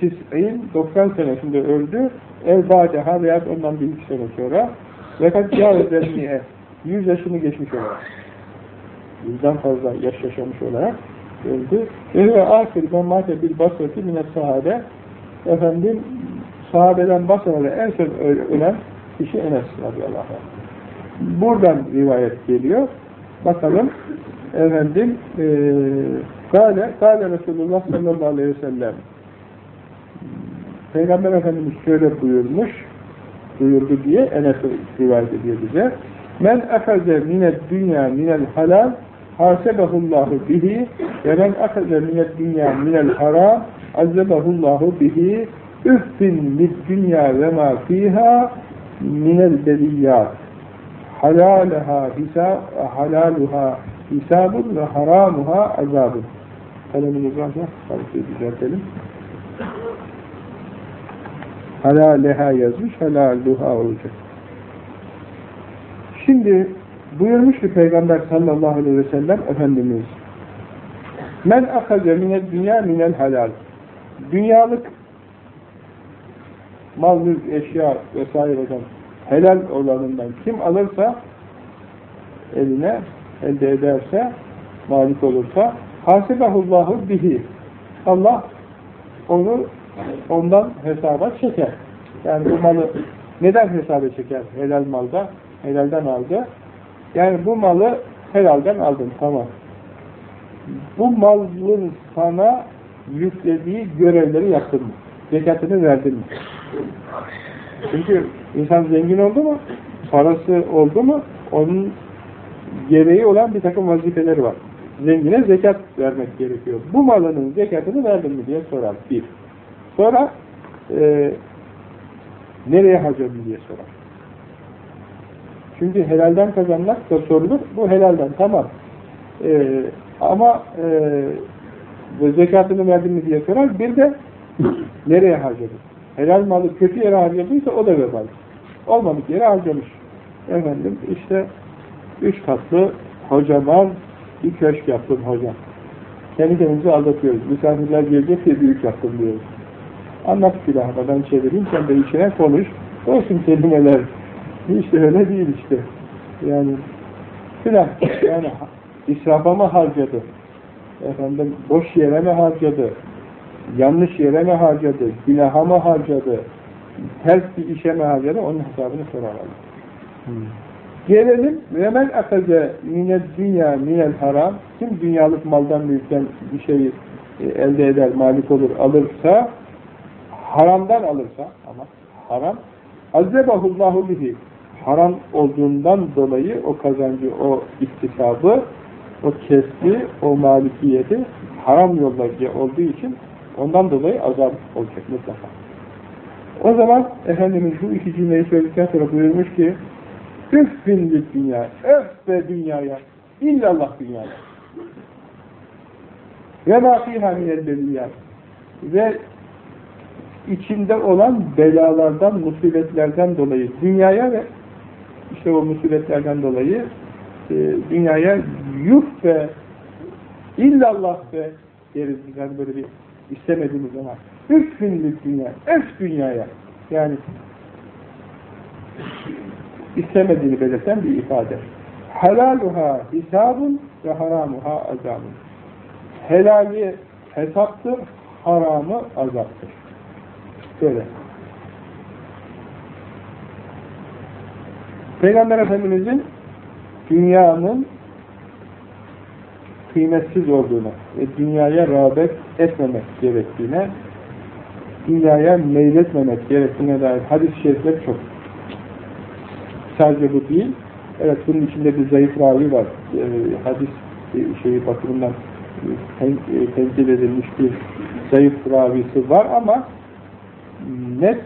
tis'in 90 senesinde öldü. El-Bâdeha veya ondan bir iki sene sonra fakat câvezelmiye 100 yaşını geçmiş olarak yüzden fazla yaş yaşamış olarak öldü. Ve ahir ben mâte bir basreti minet sahabe efendim sahabeden Basra'da en son ölen kişi Enes radıyallahu anh. Buradan rivayet geliyor. Bakalım efendim e, Kale, Kale Resulullah sallallahu aleyhi ve sellem Peygamber Efendimiz şöyle buyurmuş buyurdu diye Enes rivayet ediyor bize. Men ehaze mined dünya minel halal hasebahullahu bihi ve men ehaze mined dünya minel haram azzebahullahu bihi üffin mid dünya ve ma fiha minel beliyyat halaleha hisab halaluha hisabun ve haramuha azabun. Kalemimiz varsa kalite düzeltelim halaleha yazmış halaluha olacak. Şimdi buyurmuş ki Peygamber sallallahu aleyhi ve sellem Efendimiz men akaze minel dünya minel halal. Dünyalık mal, mülk, eşya vesaireden helal olanından kim alırsa eline elde ederse malik olursa hasebahullahu bihi Allah onu ondan hesaba çeker. Yani bu malı neden hesaba çeker? Helal malda, helalden aldı. Yani bu malı helalden aldın, tamam. Bu malın sana yüklediği görevleri yaptın? Zekatını verdin mi? Çünkü insan zengin oldu mu, parası oldu mu, onun gereği olan bir takım vazifeleri var. Zengine zekat vermek gerekiyor. Bu malının zekatını verdin mi diye sorar. Bir. Sonra e, nereye harcadın diye sorar. Çünkü helalden kazanmak da sorulur. Bu helalden tamam. E, ama e, zekatını verdin mi diye sorar. Bir de nereye harcadın? Helal malı kötü yere harcadıysa o da vebal. Olmadık yere harcamış. Efendim işte üç katlı hocaman bir köşk yaptım hocam. Kendi kendimizi aldatıyoruz. Misafirler gelecek diye büyük yaptım diyoruz. Anlat silahına ben çevireyim sen de içine konuş. Olsun kelimeler. Hiç de öyle değil işte. Yani filan. Yani israfa mı harcadı? Efendim boş yere mi harcadı? Yanlış yere mi harcadı? Günaha mı harcadı? ters bir işe mağazere onun hesabını sorarlar. Gelelim ve men akaze mined dünya minel haram kim dünyalık maldan mülkten bir şeyi e, elde eder, malik olur, alırsa haramdan alırsa ama haram azzebahullahu bihi haram olduğundan dolayı o kazancı, o iktisabı, o kesbi, o malikiyeti haram yolda olduğu için ondan dolayı azap olacak mutlaka. O zaman Efendimiz bu iki cümleyi söyledikten sonra buyurmuş ki Üffin dünya, öf be dünyaya, illallah dünyaya. Ve ma fiha minelleziyat. Ve içinde olan belalardan, musibetlerden dolayı dünyaya ve işte o musibetlerden dolayı e, dünyaya yuh ve illallah ve deriz yani böyle bir istemediğimiz zaman üffin dünya, öf dünyaya yani istemediğini belirten bir ifade. Helaluha hisabun ve haramuha azabun. Helali hesaptır, haramı azaptır. Böyle. Peygamber Efendimizin dünyanın kıymetsiz olduğunu ve dünyaya rağbet etmemek gerektiğine, dünyaya meyletmemek gerektiğine dair hadis-i şerifler çok. Sadece bu değil, evet bunun içinde bir zayıf ravi var. E, hadis e, şeyi bakımından e, tenkil edilmiş bir zayıf ravisi var ama net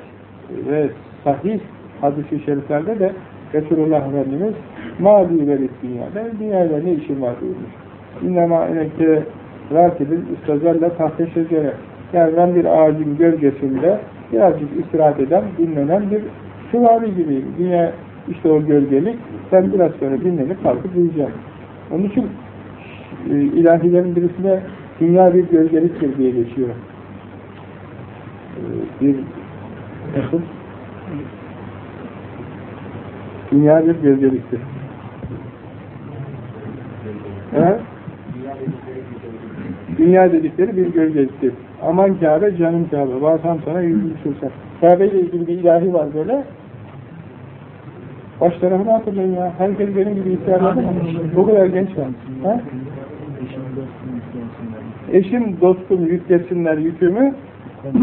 ve sahih hadis-i şeriflerde de Resulullah Efendimiz mali verit dünya. Ben dünyayla ne işim var buyurmuş. İnnemâ enekte rakibin üstazelle tahte şecere. Yani ben bir ağacın gölgesinde birazcık istirahat eden, dinlenen bir süvari gibiyim. Dünya işte o gölgelik, ben biraz sonra dinlenip kalkıp uyuyacağım. Onun için e, ilahilerin birisine dünya bir gölgeliktir diye geçiyor. E, bir nasıl? Dünya bir gölgeliktir. He? Dünya dedikleri bir gölgeliktir. Aman Kabe, canım Kabe. Varsam sana yüzünü sürsen. Kabe ile ilgili bir ilahi var böyle. Baş tarafını hatırlayın ya. Herkes benim gibi ihtiyarladı mı? Bu kadar genç var. Ha? Eşim, dostum yüklesinler yükümü,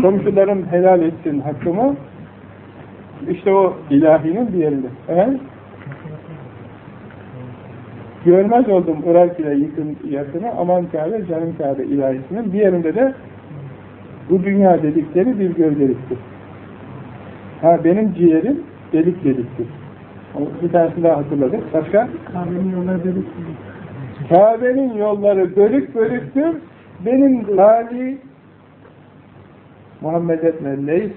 komşularım helal etsin hakkımı. İşte o ilahinin bir yerinde. Evet? Görmez oldum Irak ile yıkım yakını, aman Kabe, canım Kabe ilahisinin. Bir yerinde de bu dünya dedikleri bir gövdeliktir. Ha benim ciğerim delik deliktir. Bir tanesini daha hatırladık. Başka? Kabe'nin yolları bölük Kabe'nin yolları bölük bölüktür. Benim hali Muhammed etme leys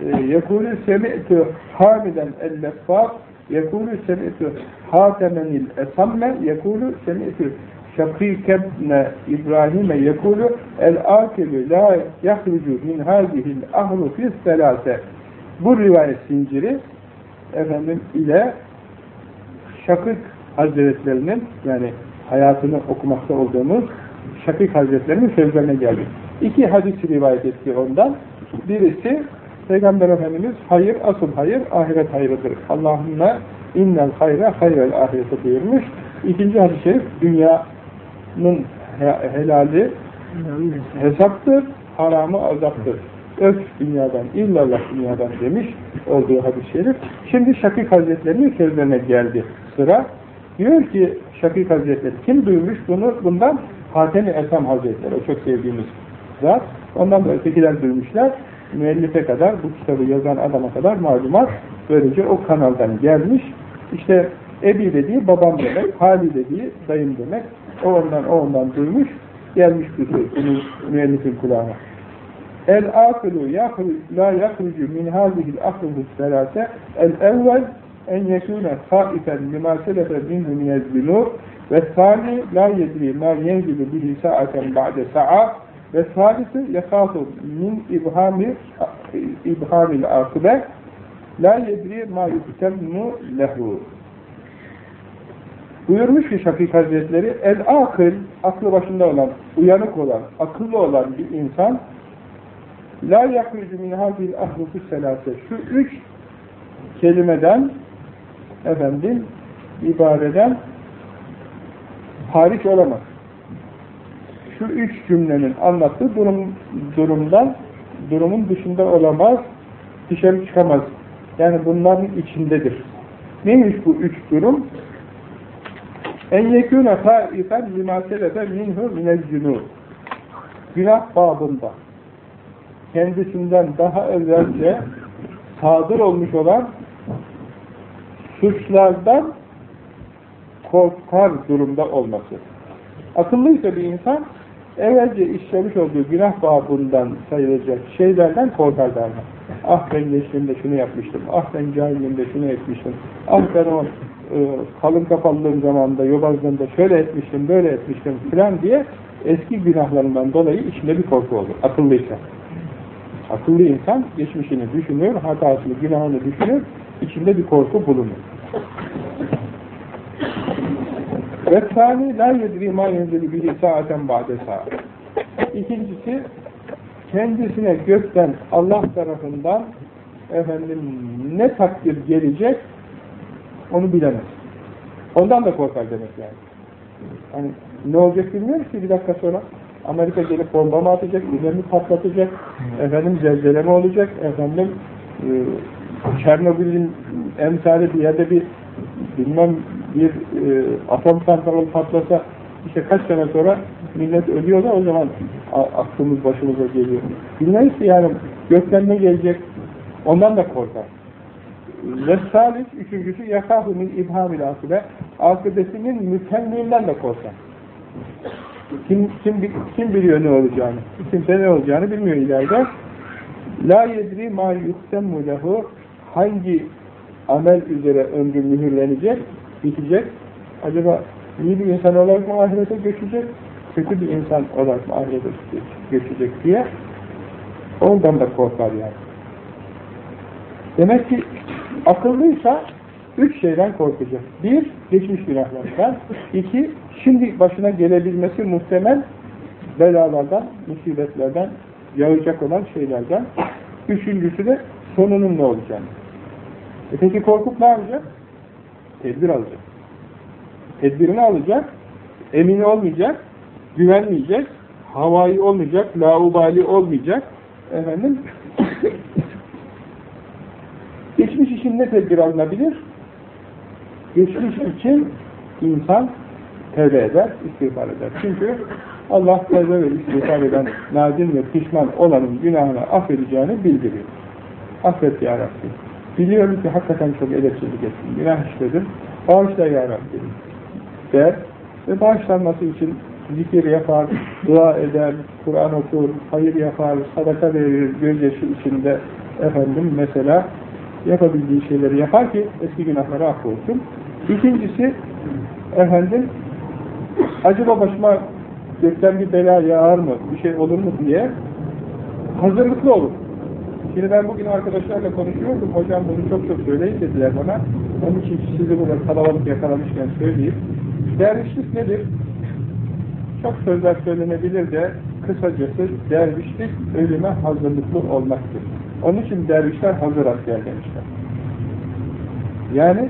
e, yekûlü semi'tü hamiden el-leffâf Yekulü semi'tu hatemenil esamme yekulü semi'tu şakikebne İbrahim'e yekulü el akilü la yahrucu min hazihil ahlu fis selase bu rivayet zinciri efendim ile Şakık Hazretlerinin yani hayatını okumakta olduğumuz Şakık Hazretlerinin sözlerine geldik. İki hadis rivayet etti ondan. Birisi Peygamber Efendimiz hayır, asıl hayır ahiret hayrıdır. Allahümme innel hayre hayrel ahireti buyurmuş. İkinci hadis-i şerif dünyanın helali hesaptır, haramı azaptır. Öf dünyadan, illallah dünyadan demiş olduğu hadis-i şerif. Şimdi Şakik Hazretleri'nin sözlerine geldi sıra. Diyor ki Şakik Hazretleri kim duymuş bunu? Bundan Hatem-i Esam Hazretleri, o çok sevdiğimiz zat. Ondan da ötekiler duymuşlar müellife kadar, bu kitabı yazan adama kadar malumat böylece o kanaldan gelmiş. İşte Ebi dediği babam demek, Hali dediği dayım demek. O ondan, o ondan duymuş, gelmiş bu söz, bunun müellifin kulağına. El akilu la yakrucu min hazihil akluhu selase el evvel en yekûne haifen lima selefe minhu minezzilûr ve thani la yedri ma yenzilu bihi sa'aten ba'de sa'a ve salisi yekâfu min ibhami ibhamil akıbe la yedri ma yuktemnu lehu buyurmuş ki Şafik Hazretleri el akıl, aklı başında olan, uyanık olan, akıllı olan bir insan La yakrucu min hadil ahlufu selase. Şu üç kelimeden efendim ibareden hariç olamaz. Şu üç cümlenin anlattığı durum, durumdan durumun dışında olamaz, dışarı çıkamaz. Yani bunların içindedir. Neymiş bu üç durum? En yekûne taifen limâ selefe minhu minel cunûb. Günah babında kendisinden daha evvelce sadır olmuş olan suçlardan korkar durumda olması. Akıllıysa bir insan evvelce işlemiş olduğu günah babından sayılacak şeylerden korkar derler. Ah ben gençliğimde şunu yapmıştım, ah ben cahilliğimde şunu etmiştim, ah ben o e, kalın kafalılığım zamanında, yobazlığımda şöyle etmiştim, böyle etmiştim filan diye eski günahlarından dolayı içinde bir korku olur, akıllıysa. Akıllı insan geçmişini düşünür, hatasını, günahını düşünür, içinde bir korku bulunur. Ve sani la yedri ma yenzeli bihi saaten ba'de saat. İkincisi kendisine gökten Allah tarafından efendim ne takdir gelecek onu bilemez. Ondan da korkar demek yani. Hani ne olacak bilmiyoruz ki bir dakika sonra. Amerika gelip bomba mı atacak, ülemi patlatacak, efendim zelzele mi olacak, efendim e, Çernobil'in emsali bir yerde bir bilmem bir e, atom santralı patlasa işte kaç sene sonra millet ölüyor da o zaman aklımız başımıza geliyor. Bilmeyiz ki yani gökten ne gelecek ondan da korkar. Ve salis, üçüncüsü yakahu min ibhamil akıbe akıbesinin mükemmelliğinden de korkar. Kim, kim, kim biliyor ne olacağını? Kimse ne olacağını bilmiyor ileride. La yedri ma yuhtemmu lehu hangi amel üzere ömrü mühürlenecek, bitecek. Acaba iyi bir insan olarak mı ahirete göçecek, kötü bir insan olarak mı ahirete göçecek diye ondan da korkar yani. Demek ki akıllıysa üç şeyden korkacak. Bir, geçmiş günahlardan. iki şimdi başına gelebilmesi muhtemel belalardan, musibetlerden, yağacak olan şeylerden. Üçüncüsü de sonunun ne olacağını. E peki korkup ne yapacak? Tedbir alacak. Tedbirini alacak, emin olmayacak, güvenmeyecek, havai olmayacak, laubali olmayacak. Efendim, (coughs) geçmiş için ne tedbir alınabilir? Geçmiş için insan tevbe eder, istiğfar eder. Çünkü Allah tevbe ve istiğfar eden, nazil ve pişman olanın günahını affedeceğini bildiriyor. Affet ya. Biliyorum ki hakikaten çok edepsizlik ettim, günah işledim. Bağışla ya Rabbi der ve bağışlanması için zikir yapar, dua eder, Kur'an okur, hayır yapar, sadaka verir, gözyaşı içinde efendim mesela yapabildiği şeyleri yapar ki eski günahları affolsun. İkincisi efendim acaba başıma gökten bir bela yağar mı, bir şey olur mu diye hazırlıklı olur. Şimdi ben bugün arkadaşlarla konuşuyordum, hocam bunu çok çok söyleyin dediler bana. Onun için sizi burada kalabalık yakalamışken söyleyeyim. Dervişlik nedir? Çok sözler söylenebilir de kısacası dervişlik ölüme hazırlıklı olmaktır. Onun için dervişler hazır asker demişler. Yani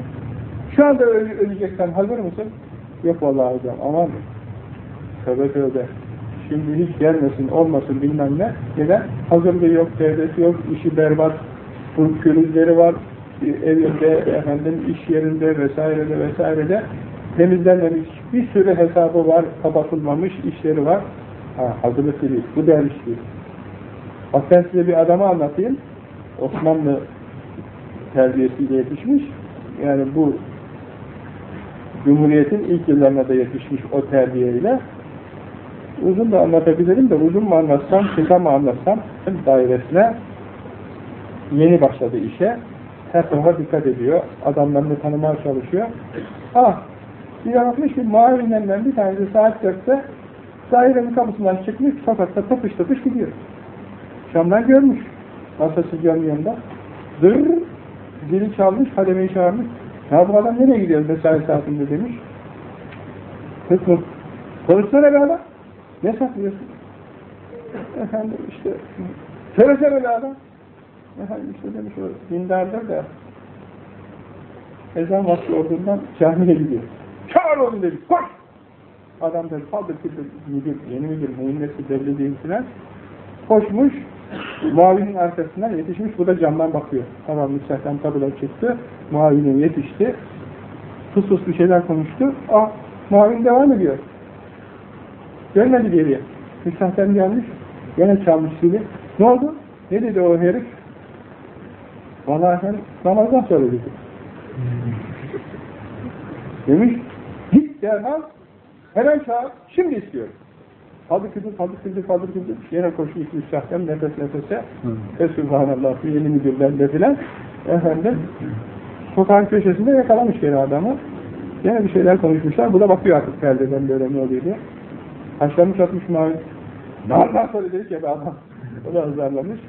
şu anda öle öleceksen hazır mısın? Yok vallahi hocam aman tövbe tövbe hiç gelmesin olmasın bilmem ne neden? Hazırlığı yok, devleti yok, işi berbat, pürüzleri var, evinde, efendim, iş yerinde vesairede vesairede temizlenmemiş bir sürü hesabı var, kapatılmamış işleri var. Ha, hazırlık değil, bu derviş değil. Bak ben size bir adamı anlatayım. Osmanlı terbiyesiyle yetişmiş. Yani bu Cumhuriyet'in ilk yıllarına da yetişmiş o terbiyeyle. Uzun da anlatabilirim de uzun mu anlatsam, kısa mı anlatsam dairesine yeni başladı işe. Her tarafa dikkat ediyor. Adamlarını tanımaya çalışıyor. Ah! Bir bakmış ki muavinlerinden bir tanesi saat 4'te dairenin kapısından çıkmış, sokakta tıpış tıpış gidiyor. Şam'dan görmüş. Masası yanında. Zırr! Zili çalmış, hademeyi çağırmış. Ya bu adam nereye gidiyor mesai saatinde demiş. Kısmı. Konuşsana be adam. Ne saklıyorsun? Efendim işte Söylesene öyle adam. Efendim işte demiş o dindardır da ezan vakti olduğundan camiye gidiyor. Çağır onu demiş, koş! Adam dedi, kaldır küldür, müdür, yeni müdür, neyin nesi değil filan. Koşmuş, muavinin arkasından yetişmiş, bu da camdan bakıyor. Tamam, müsahten tabula çıktı, muavinin yetişti. Sus sus bir şeyler konuştu. Ah, muavin devam ediyor. Gelmedi geriye. Müsahten gelmiş, gene çalmış zili. Ne oldu? Ne dedi o herif? Vallahi efendim, namazdan sonra dedi. (laughs) Demiş, git derhal, hemen çağır, şimdi istiyorum. Fadı küldür, fadı küldür, fadı küldür. Yine koşu iki üç nefes nefese. Ve Sübhanallah, bu yeni müdürlerle filan. Efendim, sokağın köşesinde yakalamış gene adamı. Yine bir şeyler konuşmuşlar. Bu da bakıyor artık perdeden böyle ne oluyor diye. Haşlanmış atmış mavi. Ondan sonra dedik ya be adam. O da azarlamış.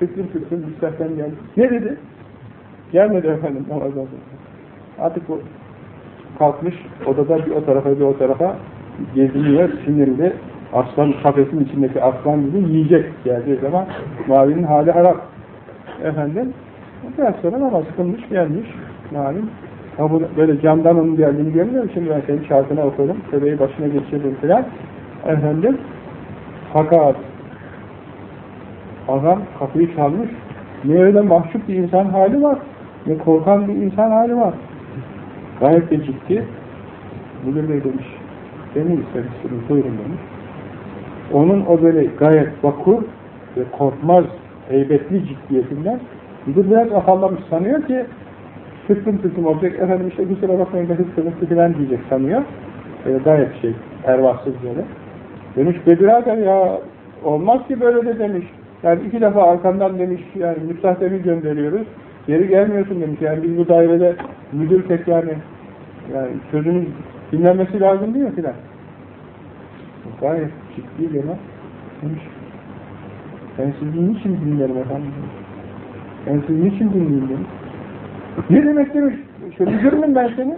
Tıklım tıklım müstahten geldi. Ne dedi? Gelmedi efendim namazdan sonra. Artık o kalkmış odada bir o tarafa bir o tarafa geziniyor sinirli. Aslan kafesin içindeki aslan gibi yiyecek geldiği zaman mavinin hali harap. Efendim biraz sonra namaz kılmış gelmiş mavin. Ha bu böyle camdan onun geldiğini görmüyorum. Şimdi ben senin şarkına okudum. Köbeği başına geçirdim filan. Efendim fakat adam kapıyı çalmış. Ne öyle mahcup bir insan hali var. Ne korkan bir insan hali var. Gayet de ciddi. Müdür bey demiş. Beni istemişsiniz buyurun demiş. Onun o böyle gayet vakur ve korkmaz heybetli ciddiyetinden müdür biraz afallamış sanıyor ki tıklım tıklım olacak. Efendim işte kusura bakmayın da kılıklı falan diyecek sanıyor. Böyle gayet şey pervasız böyle. Demiş Bedir ya olmaz ki böyle de demiş. Yani iki defa arkandan demiş yani müstahdemi gönderiyoruz. Geri gelmiyorsun demiş. Yani biz bu dairede müdür tek yani yani sözümüz dinlenmesi lazım değil mi filan. Gayet ciddi gene demiş. Ben sizi niçin dinlerim efendim? Ben sizi niçin dinleyeyim demiş. Ne demek demiş. Şöyle müdür müyüm ben seni?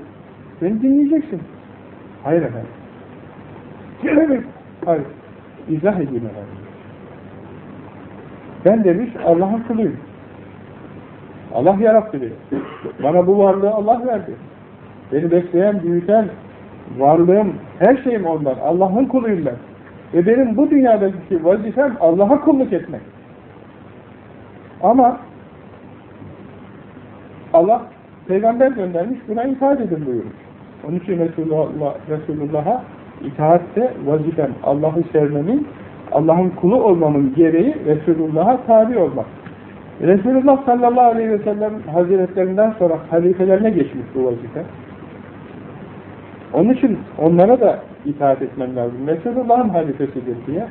Beni dinleyeceksin. Hayır efendim. Ne demek? Hayır. İzah edeyim efendim. Ben demiş Allah'ın kuluyum. Allah yarattı beni. Bana bu varlığı Allah verdi. Beni besleyen, büyüten varlığım, her şeyim ondan. Allah'ın kuluyum ben. Ve benim bu dünyadaki vazifem Allah'a kulluk etmek. Ama Allah peygamber göndermiş, buna itaat edin buyurmuş. Onun için Resulullah, İtaatte vazifem, Allah'ı sevmemin, Allah'ın kulu olmamın gereği Resulullah'a tabi olmak. Resulullah sallallahu aleyhi ve sellem hazretlerinden sonra halifelerine geçmiş bu vazife. Onun için onlara da itaat etmen lazım. Resulullah'ın halifesidir diye.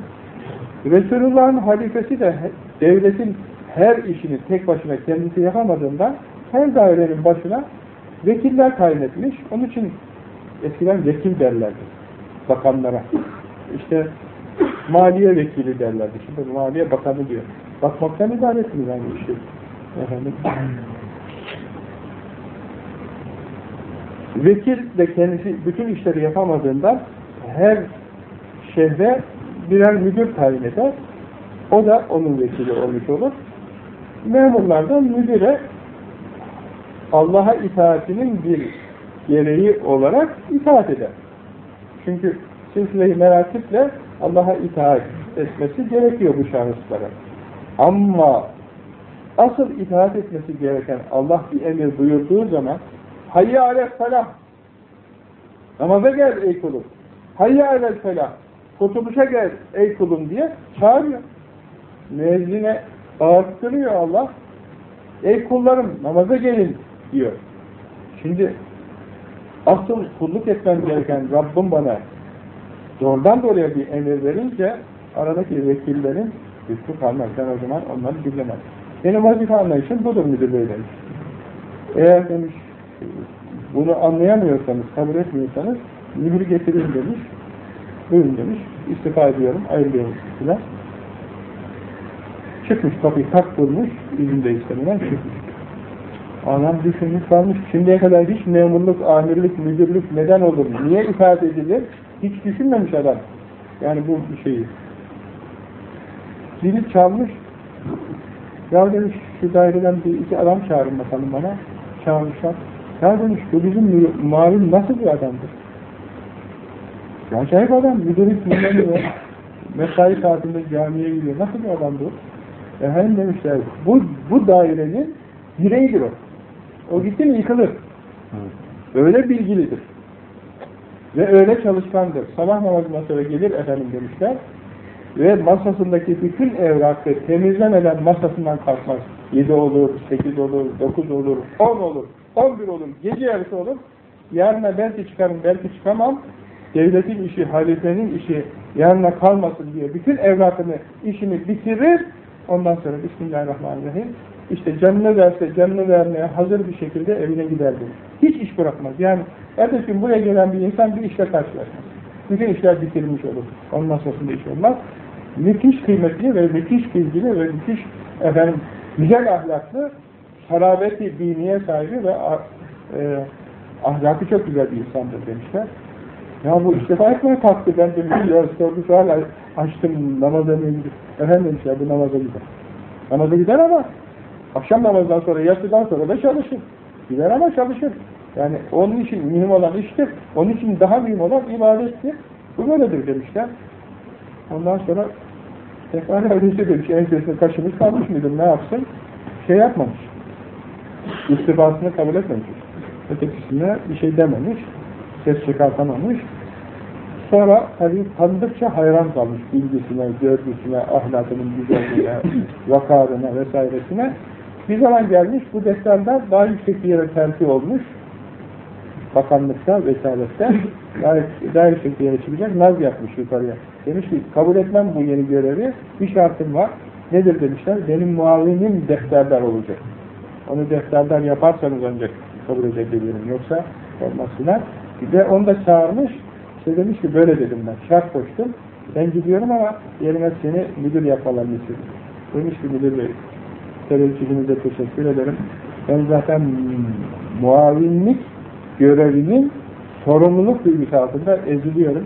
Resulullah'ın halifesi de devletin her işini tek başına kendisi yapamadığından her dairenin başına vekiller tayin etmiş. Onun için eskiden vekil derlerdi bakanlara. İşte maliye vekili derlerdi. Şimdi maliye bakanı diyor. Bakmaktan ibaret mi yani işi? Efendim. Vekil de kendisi bütün işleri yapamadığından her şehre birer müdür tayin eder. O da onun vekili olmuş olur. Memurlardan müdüre Allah'a itaatinin bir gereği olarak itaat eder. Çünkü silsile-i meratiple Allah'a itaat etmesi gerekiyor bu şahıslara. Ama asıl itaat etmesi gereken Allah bir emir buyurduğu zaman hayya alel felah namaza gel ey kulum hayya alel felah kurtuluşa gel ey kulum diye çağırıyor. Müezzine bağırttırıyor Allah. Ey kullarım namaza gelin diyor. Şimdi asıl kulluk etmem gereken Rabbim bana doğrudan doğruya bir emir verince aradaki vekillerin güçlü kalmaz. Ben o zaman onları dinlemem. Benim vazife anlayışım budur müdür bey demiş. Eğer demiş bunu anlayamıyorsanız, kabul etmiyorsanız müdürü getirin demiş. Buyurun demiş. İstifa ediyorum, ayrılıyorum filan. Çıkmış kapıyı tak bulmuş, izin de istemeden çıkmış. Adam düşünmüş kalmış. Şimdiye kadar hiç memurluk, amirlik, müdürlük neden olur? Niye ifade edilir? Hiç düşünmemiş adam. Yani bu şeyi. Zili çalmış. Ya demiş şu daireden bir iki adam çağırın bakalım bana. Çağırmışlar. Ya demiş bu bizim malum nasıl bir adamdır? Ya acayip adam. Müdürü dinlemiyor. Mesai saatinde camiye gidiyor. Nasıl bir adam bu? Efendim demişler, bu, bu dairenin direğidir o. O gitti mi yıkılır. Öyle bilgilidir. Ve öyle çalışkandır. Sabah namazından sonra gelir efendim demişler. Ve masasındaki bütün evrakı temizlemeden masasından kalkmaz. 7 olur, 8 olur, 9 olur, 10 olur, 11 olur, gece yarısı olur. Yarına belki çıkarım, belki çıkamam. Devletin işi, halifenin işi yarına kalmasın diye bütün evrakını, işini bitirir. Ondan sonra Bismillahirrahmanirrahim. İşte canını verse canını vermeye hazır bir şekilde evine giderdi. Hiç iş bırakmaz. Yani ertesi gün buraya gelen bir insan bir işle karşılaşmaz. Bütün işler bitirilmiş olur. Onun masasında iş olmaz. Müthiş kıymetli ve müthiş bilgili ve müthiş efendim güzel ahlaklı harabeti diniye sahibi ve e, ahlakı çok güzel bir insandır demişler. Ya bu istifa etmeye kalktı. Ben de ya sordu sual açtım namaza mıydı? Efendim demişler bu namaza gider. Namaza gider ama akşam namazdan sonra yatıdan sonra da çalışır. Gider ama çalışır. Yani onun için mühim olan iştir. Onun için daha mühim olan ibadettir. Bu böyledir demişler. Ondan sonra tekrar (laughs) öyleyse demiş. Ensesine kaşımış kalmış mıydı? Ne yapsın? Şey yapmamış. İstifasını kabul etmemiş. Ötekisine bir şey dememiş. Ses çıkartamamış. Sonra tabii tanıdıkça hayran kalmış bilgisine, görgüsüne, ahlakının güzelliğine, (laughs) vakarına vesairesine. Bir zaman gelmiş bu defterler daha yüksek bir yere terfi olmuş. Bakanlıkta vesairette (laughs) daha, daha yüksek bir yere çıkacak. Naz yapmış yukarıya. Demiş ki kabul etmem bu yeni görevi. Bir şartım var. Nedir demişler? Benim muavinim defterler olacak. Onu defterler yaparsanız ancak kabul edebilirim. Yoksa olmasınlar. Ve onu da çağırmış. İşte demiş ki böyle dedim ben. Şart koştum. Ben gidiyorum ama yerine seni müdür yapmalarını istedim. Demiş ki müdür bey teveccühünüze teşekkür ederim. Ben zaten muavinlik görevinin sorumluluk duygusu altında eziliyorum.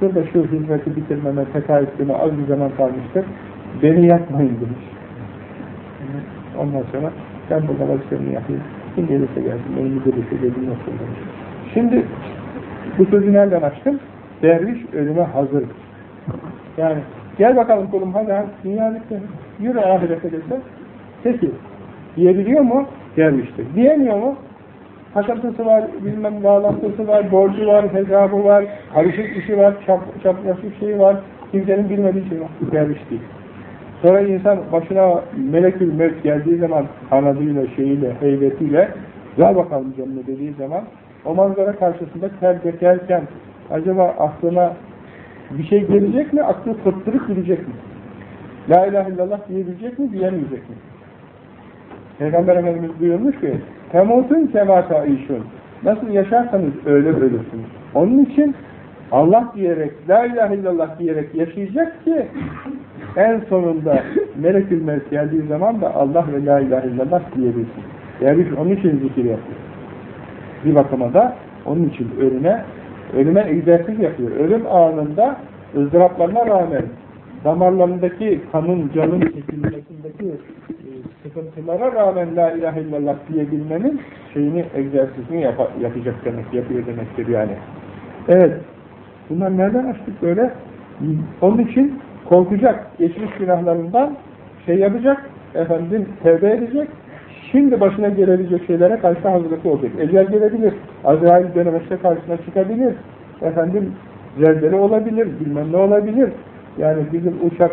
Şurada şu hizmeti bitirmeme tekaüstüne az bir zaman kalmıştır. Beni yapmayın demiş. Ondan sonra ben burada vazifemi yapayım. Kim gelirse gelsin, beni müdürlükte gelin nasıl demiş. Şimdi bu sözü nereden açtım? Derviş ölüme hazır. Yani gel bakalım kulum hadi hadi. Yürü ahirete dese peki diyebiliyor mu? Derviştir. Diyemiyor mu? Takıntısı var, bilmem bağlantısı var, borcu var, hesabı var, karışık işi var, çap, çapraşık şeyi var, kimsenin bilmediği şey var. Derviş değil. Sonra insan başına melekül mevt geldiği zaman kanadıyla, şeyiyle, heybetiyle gel bakalım canına dediği zaman o manzara karşısında ter dökerken acaba aklına bir şey gelecek mi? Aklı fırttırıp gidecek mi? La ilahe illallah diyebilecek mi? Diyemeyecek mi? Peygamber Efendimiz buyurmuş ki temutun kemata işun nasıl yaşarsanız öyle ölürsünüz. Onun için Allah diyerek, La ilahe illallah diyerek yaşayacak ki en sonunda melekül mevt geldiği zaman da Allah ve La ilahe illallah diyebilsin. Yani onun için zikir yapıyor. Bir bakıma da onun için ölüme ölüme egzersiz yapıyor. Ölüm anında ızdıraplarına rağmen damarlarındaki kanın, canın çekilmesindeki sıkıntılara rağmen La ilahe illallah diyebilmenin şeyini, egzersizini yap yapacak demek, yapıyor demektir yani. Evet. Bunlar nereden açtık böyle? Onun için korkacak, geçmiş günahlarından şey yapacak, efendim tevbe edecek, şimdi başına gelebilecek şeylere karşı hazırlıklı olacak. Ecel gelebilir, Azrail dönemeste karşısına çıkabilir, efendim zelzele olabilir, bilmem ne olabilir. Yani bizim uçak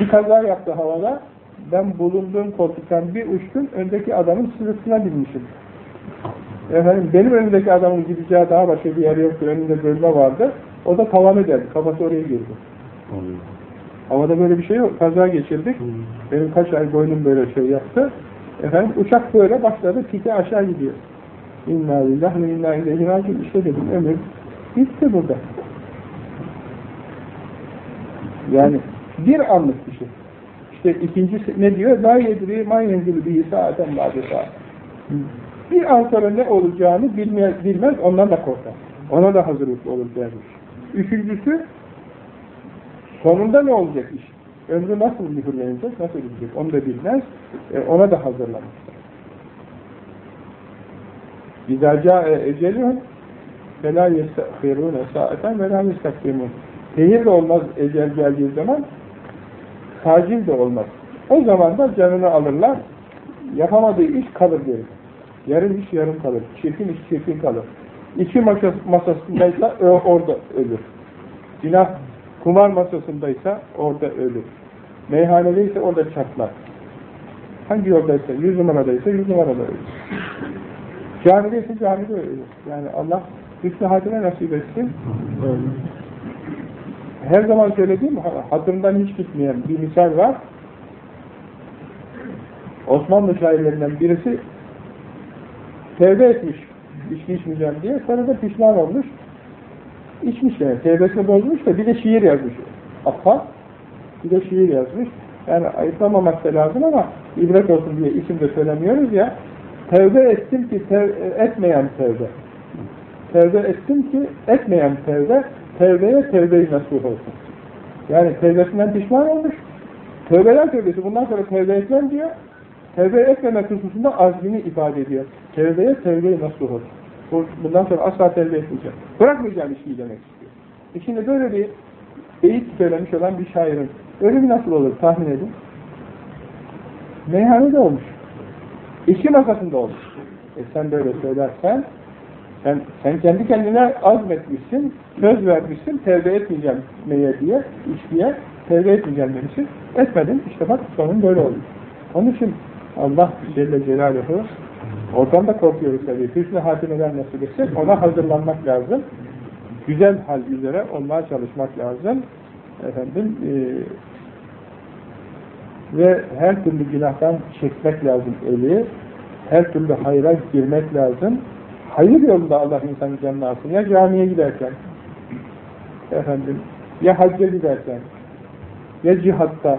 bir kaza yaptı havada, ben bulunduğum koltuktan bir uçtum, öndeki adamın sırtına binmişim. Efendim, benim önümdeki adamın gideceği daha başka bir yer yoktu, önünde bölme vardı. O da tavan ederdi, kafası oraya girdi. Havada böyle bir şey yok, kaza geçirdik. Benim kaç ay boynum böyle şey yaptı. Efendim, uçak böyle başladı, pike aşağı gidiyor. İnna lillahi ve inna ileyhi raciun. İşte dedim, ömür bitti burada. Yani bir anlık bir şey. İşte ikincisi ne diyor? La yedri ma yenzil bihi saaten ba'desa. Bir an sonra ne olacağını bilmez, bilmez ondan da korkar. Ona da hazırlıklı olur dermiş. Üçüncüsü sonunda ne olacak iş? Ömrü nasıl mühürlenecek, nasıl gidecek onu da bilmez. E, ona da hazırlanmıştır. İzâ câe ecelûn ve lâ yestâkhirûne sâeten ve lâ yestâkhirûn. Tehir de olmaz ecel geldiği zaman tacil de olmaz. O zaman da canını alırlar, yapamadığı iş kalır diyor. Yarım iş yarım kalır, çirkin iş çirkin kalır. İçi masasındaysa orada ölür. Günah kumar masasındaysa orada ölür. Meyhanedeyse orada çatlar. Hangi yoldaysa, yüz numaradaysa yüz numarada ölür. Camideyse camide ölür. Yani Allah hüsnü hatine nasip etsin. Her zaman söylediğim hatırından hiç gitmeyen bir misal var. Osmanlı şairlerinden birisi tevbe etmiş içki içmeyeceğim diye sonra da pişman olmuş. İçmiş yani tevbesini bozmuş da bir de şiir yazmış. Affan bir de şiir yazmış. Yani ayıplamamak da lazım ama ibret olsun diye isim de söylemiyoruz ya. Tevbe ettim ki tev etmeyen tevbe tevbe ettim ki etmeyen tevbe tevbeye tevbe-i nasuh olsun yani tevbesinden pişman olmuş tevbeler tevbesi bundan sonra tevbe etmem diyor tevbe etmeme hususunda azmini ifade ediyor. Tevbeye tevbeyi nasıl olur? Bundan sonra asla tevbe etmeyeceğim. Bırakmayacağım işini demek istiyor. E şimdi böyle bir beyit söylemiş olan bir şairin ölümü nasıl olur tahmin edin. Meyhanede olmuş. İçki masasında olmuş. E sen böyle söylersen sen, sen kendi kendine azmetmişsin, söz vermişsin, tevbe etmeyeceğim meye diye, içkiye, tevbe etmeyeceğim demişsin. Etmedin, işte bak sonun böyle oldu. Onun için Allah Celle Celaluhu oradan da korkuyoruz tabii. Hüsnü hatimeler nasip etsek ona hazırlanmak lazım. Güzel hal üzere olmaya çalışmak lazım. Efendim e, ve her türlü günahtan çekmek lazım eli. Her türlü hayra girmek lazım. Hayır yolunda Allah insanı canını alsın. Ya camiye giderken efendim ya hacca giderken ya cihatta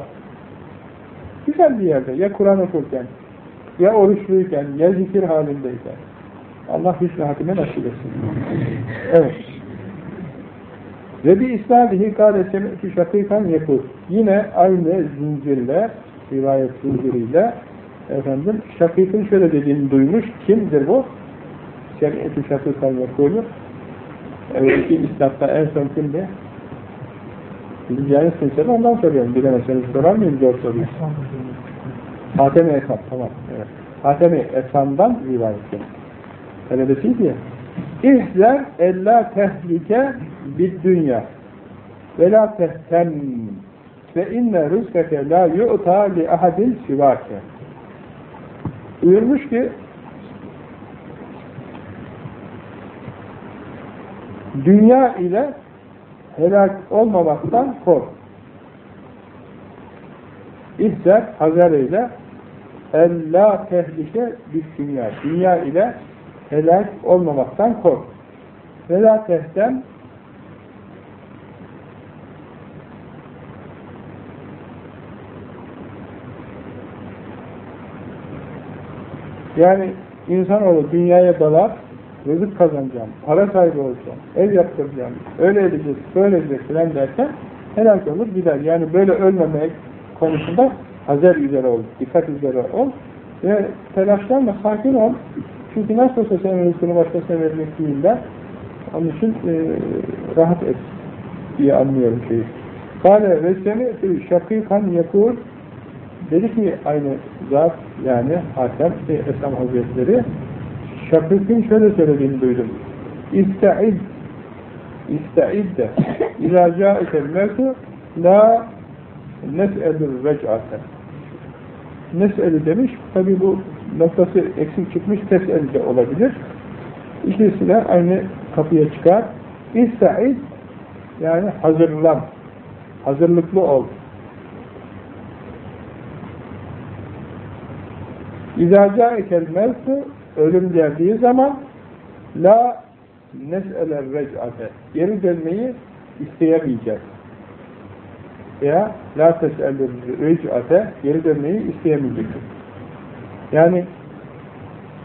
Güzel bir yerde. Ya Kur'an okurken, ya oruçluyken, ya zikir halindeyken. Allah hüsnü hatime nasip etsin. Evet. Ve bir isnadihi kâle semi'tü şakîkan yekûr. Yine aynı zincirle, rivayet zinciriyle efendim, şakîkın şöyle dediğini duymuş. Kimdir bu? Semi'tü şakîkan yekûr'u. Evet, bir isnafta en son kimdi? Bileceğiniz kimse ondan soruyorum. Bilemezseniz sorar mıyım? Zor soruyu. Hatem-i Esam, tamam. Evet. Hatem-i Esam'dan rivayet ediyor. Talebesiydi ya. İhzer ella tehlike bid dünya ve la tehtem ve inne rızkeke la yu'ta li ahadin sivake. Buyurmuş ki dünya ile helak olmamaktan kork. İhzer, hazar ileella tehlike bir dünya. Dünya ile helak olmamaktan kork. Ve la tehtem Yani insanoğlu dünyaya dalar, rızık kazanacağım, para sahibi olacağım, ev yaptıracağım, öyle edeceğiz, böyle edeceğiz filan derken helak olur gider. Yani böyle ölmemek konusunda hazer üzere ol, dikkat üzere ol ve telaşlanma, sakin ol. Çünkü nasıl olsa senin rızkını başkasına verecek değiller. Onun için e, rahat et diye anlıyorum şeyi. Kale ve seni şakikan yakur dedi ki aynı zat yani Hatem Esam Hazretleri Şakir'in şöyle söylediğini duydum. İsta'id İsta'id de İzâ câekel mevtu la nes'elür rec'ate nes'eli demiş. Tabi bu noktası eksik çıkmış tes'el de olabilir. İkisi de aynı kapıya çıkar. İsta'id yani hazırlan. Hazırlıklı ol. İzâ câekel mevtu ölüm geldiği zaman la nes'eler rec'ate geri dönmeyi isteyemeyecek. Veya la tes'eler rec'ate geri dönmeyi isteyemeyecek. Yani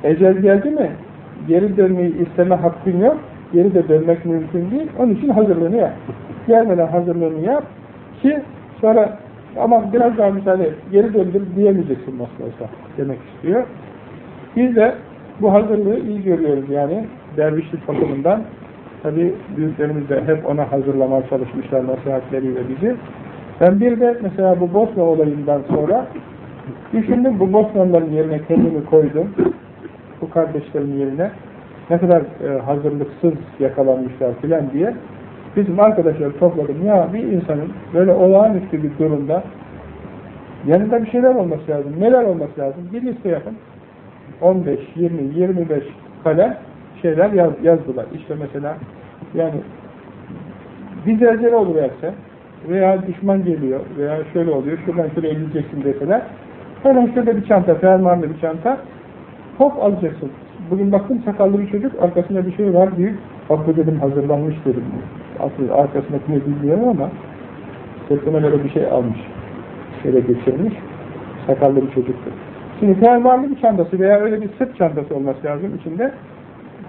ecel geldi mi geri dönmeyi isteme hakkın yok. Geri de dönmek mümkün değil. Onun için hazırlığını yap. Gelmeden hazırlığını yap ki sonra Ama biraz daha müsaade geri döndür diyemeyeceksin nasıl olsa demek istiyor. Biz de bu hazırlığı iyi görüyoruz yani dervişlik bakımından. Tabi büyüklerimiz de hep ona hazırlamaya çalışmışlar nasihatleriyle bizi. Ben bir de mesela bu Bosna olayından sonra düşündüm bu Bosnalıların yerine kendimi koydum. Bu kardeşlerin yerine ne kadar e, hazırlıksız yakalanmışlar filan diye bizim arkadaşlar topladım. Ya bir insanın böyle olağanüstü bir durumda yanında bir şeyler olması lazım. Neler olması lazım? Bir liste yapın. 15, 20, 25 kalem şeyler yaz, yazdılar. İşte mesela yani bir zelzele oluverse veya düşman geliyor veya şöyle oluyor, şuradan şuraya gideceksin deseler hemen şurada bir çanta, fermuarlı bir çanta hop alacaksın. Bugün baktım sakallı bir çocuk, arkasında bir şey var büyük. Bak dedim hazırlanmış dedim. Aslında arkasındaki ne bilmiyorum ama sırtına böyle bir şey almış. Şöyle geçirmiş. Sakallı bir çocuktu. Şimdi fermuarlı bir çantası veya öyle bir sırt çantası olması lazım içinde.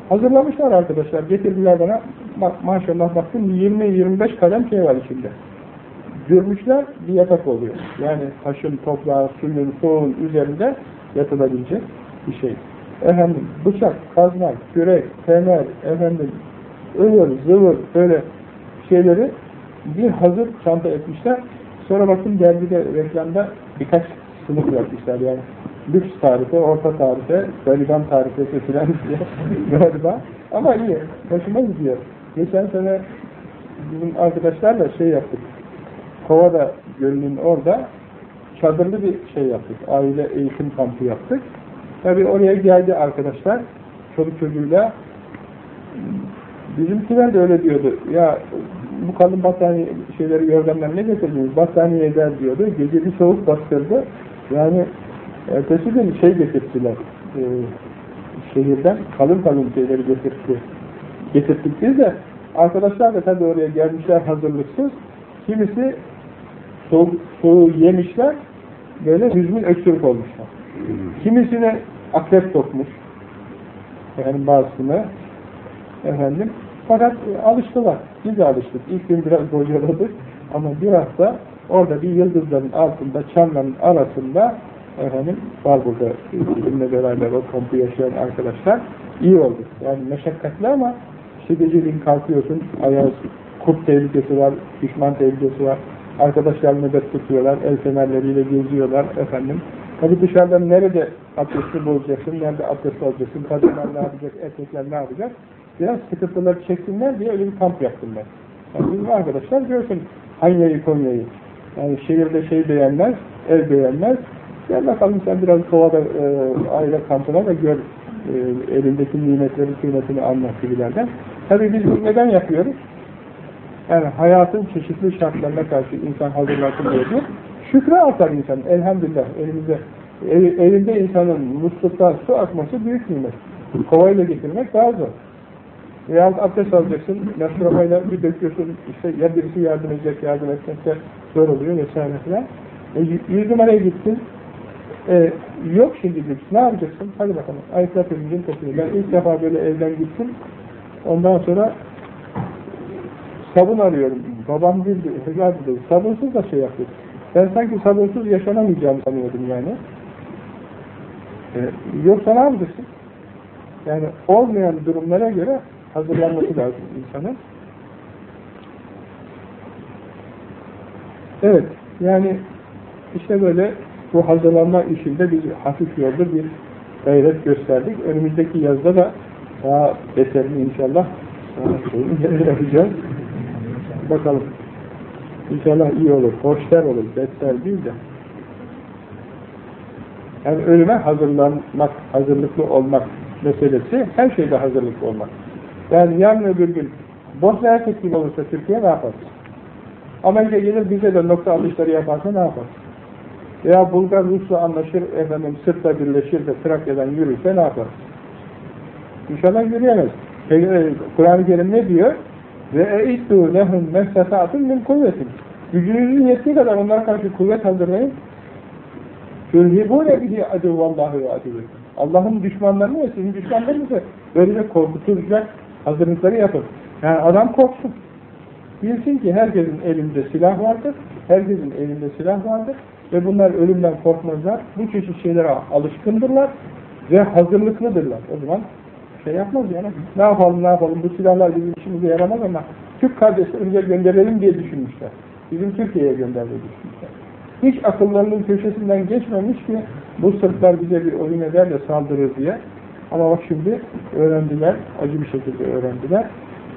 Hazırlamışlar arkadaşlar. Getirdiler bana. Bak maşallah baktım 20-25 kalem şey var içinde. Görmüşler bir yatak oluyor. Yani taşın, toprağın, suyun, soğuğun üzerinde yatılabilecek bir şey. Efendim bıçak, kazma, kürek, temel, efendim ıvır, zıvır böyle şeyleri bir hazır çanta etmişler. Sonra bakın dergide reklamda birkaç sınıf yapmışlar yani. Lüks tarife, orta tarife, gariban tarifesi filan diye (laughs) galiba. Ama iyi, hoşuma gidiyor. Geçen sene bizim arkadaşlarla şey yaptık. Kovada Gölü'nün orada çadırlı bir şey yaptık. Aile eğitim kampı yaptık. Tabi oraya geldi arkadaşlar. Çoluk çocuğuyla bizimkiler de öyle diyordu. Ya bu kalın battaniye şeyleri yorganlar ne getirdiniz? Battaniye eder diyordu. Gece bir soğuk bastırdı. Yani ertesi gün şey getirdiler. E, şehirden kalın kalın şeyleri getirdi. Getirdik biz de arkadaşlar da tabi oraya gelmişler hazırlıksız. Kimisi soğuk, soğuğu yemişler böyle hüzmün öksürük olmuşlar. Kimisine akrep sokmuş. Yani bazısını efendim fakat alıştılar. Biz de alıştık. İlk gün biraz bocaladık ama bir hafta orada bir yıldızların altında, çamların arasında efendim var burada bizimle beraber o kampu yaşayan arkadaşlar iyi oldu. Yani meşakkatli ama işte geceliğin kalkıyorsun, ayağı kurt tehlikesi var, düşman tehlikesi var. Arkadaşlar nöbet tutuyorlar, el fenerleriyle geziyorlar efendim. Tabi dışarıdan nerede abdesti bulacaksın, nerede abdest alacaksın, kadınlar ne yapacak, erkekler ne yapacak? Biraz sıkıntılar çeksinler diye öyle bir kamp yaptım ben. Yani bizim arkadaşlar görsün Hanya'yı, Konya'yı. Yani şehirde şey beğenmez, ev beğenmez. Gel bakalım sen biraz kovada e, aile kampına da gör e, elindeki nimetlerin kıymetini anlat gibilerden. Tabi biz bunu neden yapıyoruz? Yani hayatın çeşitli şartlarına karşı insan hazırlansın diye değil. Şükrü artar insan. Elhamdülillah. Elimizde, el, elinde insanın musluktan su akması büyük nimet. Kovayla getirmek daha zor. Veya abdest alacaksın, nasırafayla bir döküyorsun, işte ya birisi yardım edecek, yardım etmekse zor oluyor vesaire filan. E, yüz numaraya gittin, e, yok şimdi lüks, ne yapacaksın? Hadi bakalım, ayaklar temizliğin topluyor. Ben ilk defa böyle evden gittim, ondan sonra sabun arıyorum. Babam dedi, sabunsuz da şey yapıyor. Ben sanki sabunsuz yaşanamayacağımı sanıyordum yani. E, yoksa ne yapacaksın? Yani olmayan durumlara göre hazırlanması (laughs) lazım insanın. Evet, yani işte böyle bu hazırlanma işinde biz hafif yolda bir gayret gösterdik. Önümüzdeki yazda da daha beterini inşallah yapacağız. Bakalım. İnşallah iyi olur. Hoşler olur. Beter değil de. Yani ölüme hazırlanmak, hazırlıklı olmak meselesi her şeyde hazırlıklı olmak. Yani yarın öbür gün Bosna Hersek gibi olursa Türkiye ne yapar? Amerika gelir bize de nokta atışları yaparsa ne yapar? Veya Bulgar Rus'la anlaşır, efendim Sırp'la birleşir de Trakya'dan yürürse ne yapar? İnşallah yürüyemez. Kur'an-ı Kerim ne diyor? Ve e'iddu lehum mesafa'atun min kuvvetin. Gücünüzün yettiği kadar onlara karşı kuvvet hazırlayın. Tülhibûne bihi aduvvallahu ve aduvvekum. Allah'ın düşmanlarını ve sizin düşmanlarınızı böylece korkutacak hazırlıkları yapın. Yani adam korksun. Bilsin ki herkesin elinde silah vardır, herkesin elinde silah vardır ve bunlar ölümden korkmazlar. Bu çeşit şeylere alışkındırlar ve hazırlıklıdırlar. O zaman şey yapmaz yani. Ne yapalım ne yapalım bu silahlar bizim işimize yaramaz ama Türk kardeşlerimize gönderelim diye düşünmüşler. Bizim Türkiye'ye gönderdiği düşünmüşler. Hiç akıllarının köşesinden geçmemiş ki bu Sırplar bize bir oyun eder de saldırır diye. Ama bak şimdi öğrendiler, acı bir şekilde öğrendiler.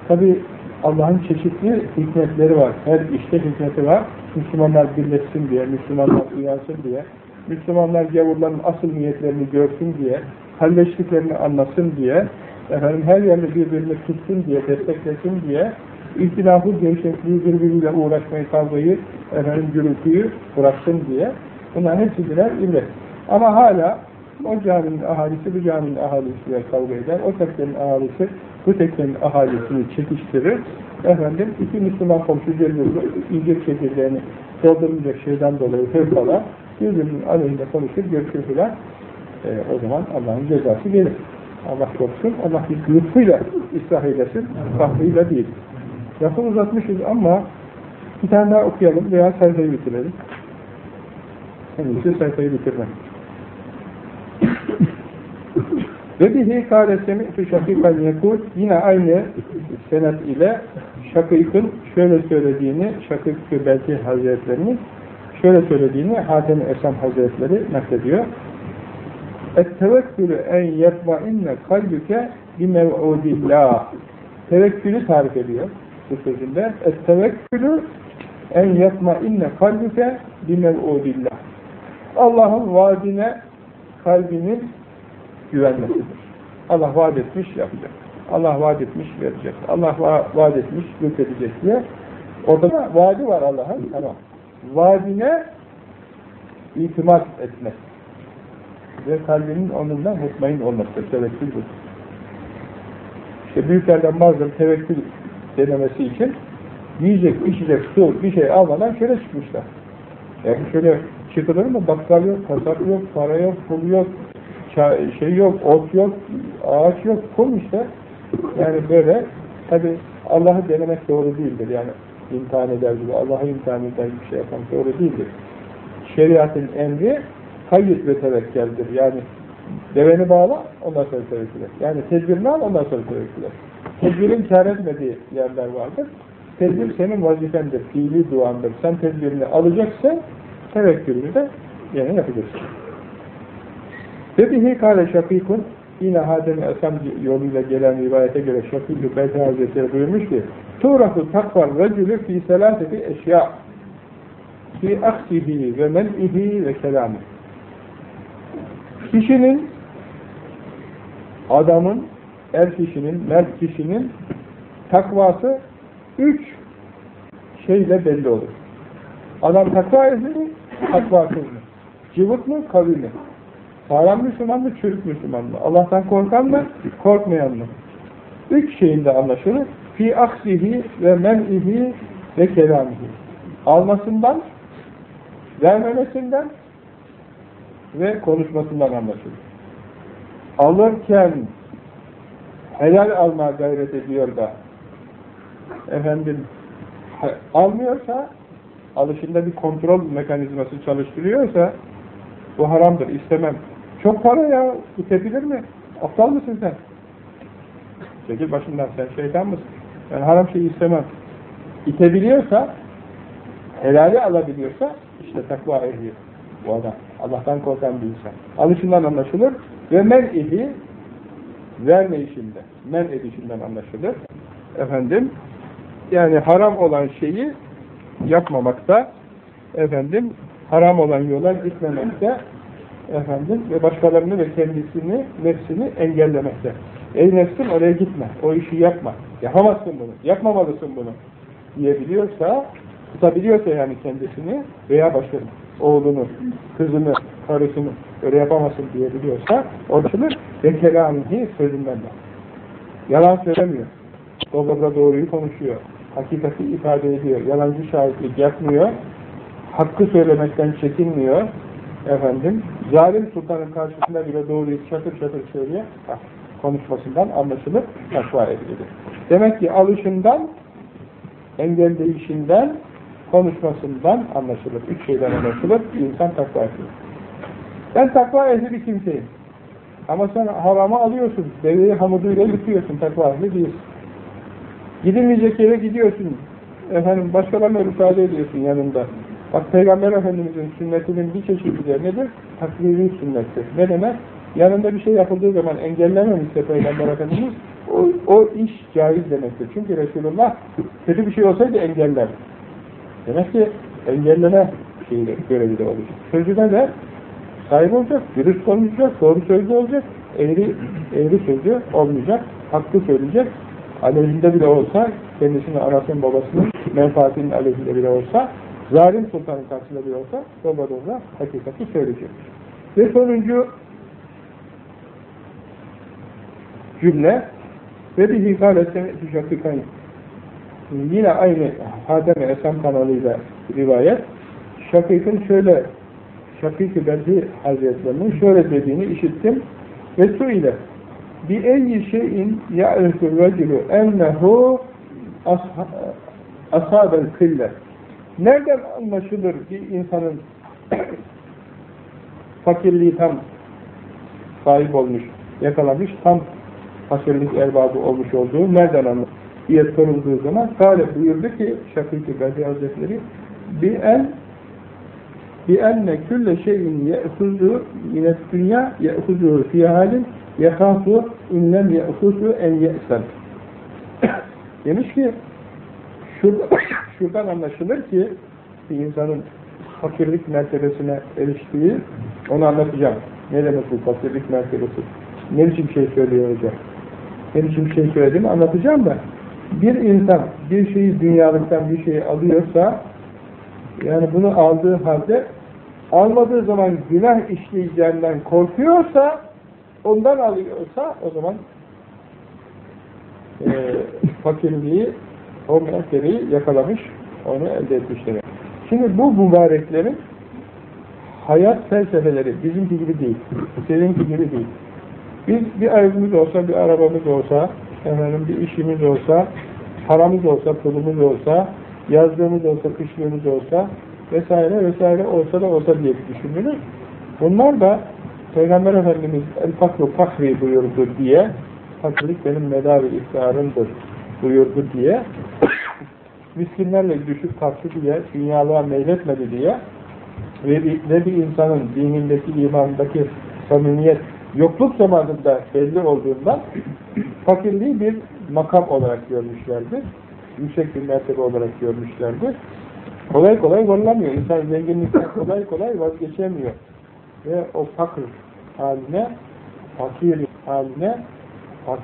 Tabi Allah'ın çeşitli hikmetleri var. Her işte hikmeti var. Müslümanlar birleşsin diye, Müslümanlar uyansın diye, Müslümanlar gavurların asıl niyetlerini görsün diye, halleşliklerini anlasın diye, efendim her yerde birbirini tutsun diye, desteklesin diye, ihtilafı, gevşekliği, birbiriyle uğraşmayı, kavgayı, efendim gürültüyü bıraksın diye. Bunlar hepsi birer ibret. Ama hala o caminin ahalisi bu caminin ahalisiyle kavga eder. O tekkenin ahalisi bu tekkenin ahalisini çekiştirir. Efendim iki Müslüman komşu birbirine incir çekirdeğini doldurmayacak şeyden dolayı hırpala birbirinin aleyhinde konuşur, görüşür filan. E, o zaman Allah'ın cezası gelir. Allah korusun, Allah bir lütfuyla ıslah eylesin, kahrıyla değil. Lafı uzatmışız ama bir tane daha okuyalım veya sayfayı bitirelim. En iyisi sayfayı bitirmek. Ve bihi kâle semi'tü şakîkan yekûl yine aynı senet ile Şakîk'ın şöyle söylediğini, Şakîk belki Hazretlerinin şöyle söylediğini Hatem-i Esam Hazretleri naklediyor. Et-tevekkülü en yetma'inne kalbüke bimev'udillah Tevekkülü tarif ediyor bu sözünde. Et-tevekkülü en yetma'inne kalbüke bimev'udillah Allah'ın vaadine kalbinin güvenmesidir. Allah vaat etmiş yapacak. Allah vaat etmiş verecek. Allah va vaat etmiş lütfedecek diye. Orada da vaadi var Allah'ın. Tamam. Vaadine itimat etmek. Ve kalbinin onunla mutmain olması. Tevekkül bu. İşte büyüklerden bazıları tevekkül denemesi için yiyecek, içecek, su, bir şey almadan şöyle çıkmışlar. Yani şöyle çıkılır mı? Bakkal yok, kasap yok, para yok, pul yok, şey yok, ot yok, ağaç yok, kum işte. Yani böyle, tabi Allah'ı denemek doğru değildir. Yani imtihan eder gibi, Allah'ı imtihan eder bir şey yapmak doğru değildir. Şeriatın emri kayyut ve tevekkeldir. Yani deveni bağla, ondan sonra tevekkül et. Yani tedbirini al, ondan sonra tevekkül et. Tedbirin kar etmediği yerler vardır. Tedbir senin vazifendir, fiili duandır. Sen tedbirini alacaksın, tevekkülünü de yine yapacaksın. Ve bihi kâle şakîkun yine Hadem-i Esam yoluyla gelen rivayete göre Şakîk-i Beyte Hazretleri buyurmuş ki Tuğrafu takvar racülü fî selâseti eşya fî aksihi ve men'ihi ve kelâmi Kişinin adamın er kişinin, mert kişinin takvası üç şeyle belli olur. Adam takva ehli takvasız mı? Cıvık mı, kavi mi? Sağlam Müslüman mı, çürük Müslüman mı? Allah'tan korkan mı, korkmayan mı? Üç şeyinde anlaşılır. Fi aksihi ve men'ihi ve kelamihi. Almasından, vermemesinden ve konuşmasından anlaşılır. Alırken helal alma gayret ediyor da efendim almıyorsa alışında bir kontrol mekanizması çalıştırıyorsa bu haramdır, istemem. Çok para ya, itebilir mi? Aptal mısın sen? Çekil başından, sen şeytan mısın? Ben haram şeyi istemem. İtebiliyorsa, helali alabiliyorsa, işte takva ehli bu adam. Allah'tan korkan bir insan. Alışından anlaşılır ve men idi verme işinde, men edişinden anlaşılır. Efendim, yani haram olan şeyi yapmamakta, efendim, haram olan yola gitmemekte, efendim, ve başkalarını ve kendisini, nefsini engellemekte. Ey nefsim oraya gitme, o işi yapma, yapamazsın bunu, yapmamalısın bunu diyebiliyorsa, tutabiliyorsa yani kendisini veya başkanı, oğlunu, kızını, karısını öyle yapamazsın diyebiliyorsa, orçulur ve kelamihi sözünden de. Yalan söylemiyor. Dobra doğruyu konuşuyor. Hakikati ifade ediyor. Yalancı şahitlik yapmıyor. Hakkı söylemekten çekinmiyor. Efendim, zalim sultanın karşısında bile doğruyu çatır çatır söylüyor. Konuşmasından anlaşılır, takva edilir. Demek ki alışından engelleyişinden, konuşmasından anlaşılır. Üç şeyden anlaşılır. İnsan takva ehli. Ben takva ehli bir kimseyim. Ama sen harama alıyorsun. Deveyi hamuduyla yıkıyorsun. Takva ehli değilsin. Gidilmeyecek yere gidiyorsun. Efendim başkalarına müsaade ediyorsun yanında. Bak Peygamber Efendimiz'in sünnetinin bir çeşidi nedir? Takviri sünnettir. Ne demek? Yanında bir şey yapıldığı zaman engellememişse Peygamber Efendimiz o, o iş caiz demektir. Çünkü Resulullah kötü bir şey olsaydı engeller. Demek ki engelleme şeyi görevi de olacak. Sözüne de sahip olacak, dürüst konuşacak, doğru sözlü olacak, eğri, eğri sözlü olmayacak, haklı söyleyecek, aleyhinde bile olsa, kendisinin anasının babasının menfaatinin aleyhinde bile olsa, zalim sultanın karşısında bile olsa, doğru hakikati söyleyecek. Ve sonuncu cümle ve bir hikalete şakikayın yine aynı Hadem-i Esam kanalıyla rivayet. Şakik'in şöyle Şakik-i Belhi Hazretlerinin şöyle dediğini işittim. Ve su ile bi eyyi şeyin ya'rifu raculu ennehu ashabel kille nereden anlaşılır bir insanın (coughs) fakirliği tam sahip olmuş, yakalamış, tam fakirlik erbabı olmuş olduğu nereden anlaşılır? diye sorulduğu zaman Kale buyurdu ki Şafik-i Belhi Hazretleri bi en bi enne külle şeyin ye'huzu minet dünya ye'huzu fi halin yekâfu inlem ye'huzu en ye'sen (coughs) demiş ki şurada, (coughs) şuradan anlaşılır ki bir insanın fakirlik mertebesine eriştiği onu anlatacağım. Ne demek bu fakirlik mertebesi? Ne biçim şey söylüyor hocam? Ne biçim şey söylediğimi anlatacağım da bir insan bir şeyi dünyalıktan bir şeyi alıyorsa yani bunu aldığı halde almadığı zaman günah işleyeceğinden korkuyorsa ondan alıyorsa o zaman e, fakirliği o mertebeyi yakalamış onu elde etmiş demek. Şimdi bu mübareklerin hayat felsefeleri bizimki gibi değil. Seninki gibi değil. Biz bir evimiz olsa, bir arabamız olsa, efendim bir işimiz olsa, paramız olsa, pulumuz olsa, yazdığımız olsa, kışlığımız olsa vesaire vesaire olsa da olsa diye düşünülür. Bunlar da Peygamber Efendimiz el fakru fakri buyurdu diye fakirlik benim medar-ı iftiharımdır buyurdu diye miskinlerle düşüp kalktı diye, dünyalığa meyletmedi diye ve bir, ve bir insanın dinindeki, imandaki samimiyet yokluk zamanında belli olduğundan fakirliği bir makam olarak görmüşlerdir. Yüksek bir mertebe olarak görmüşlerdir. Kolay kolay varılamıyor. İnsan zenginlikten kolay kolay vazgeçemiyor. Ve o fakir haline, fakir haline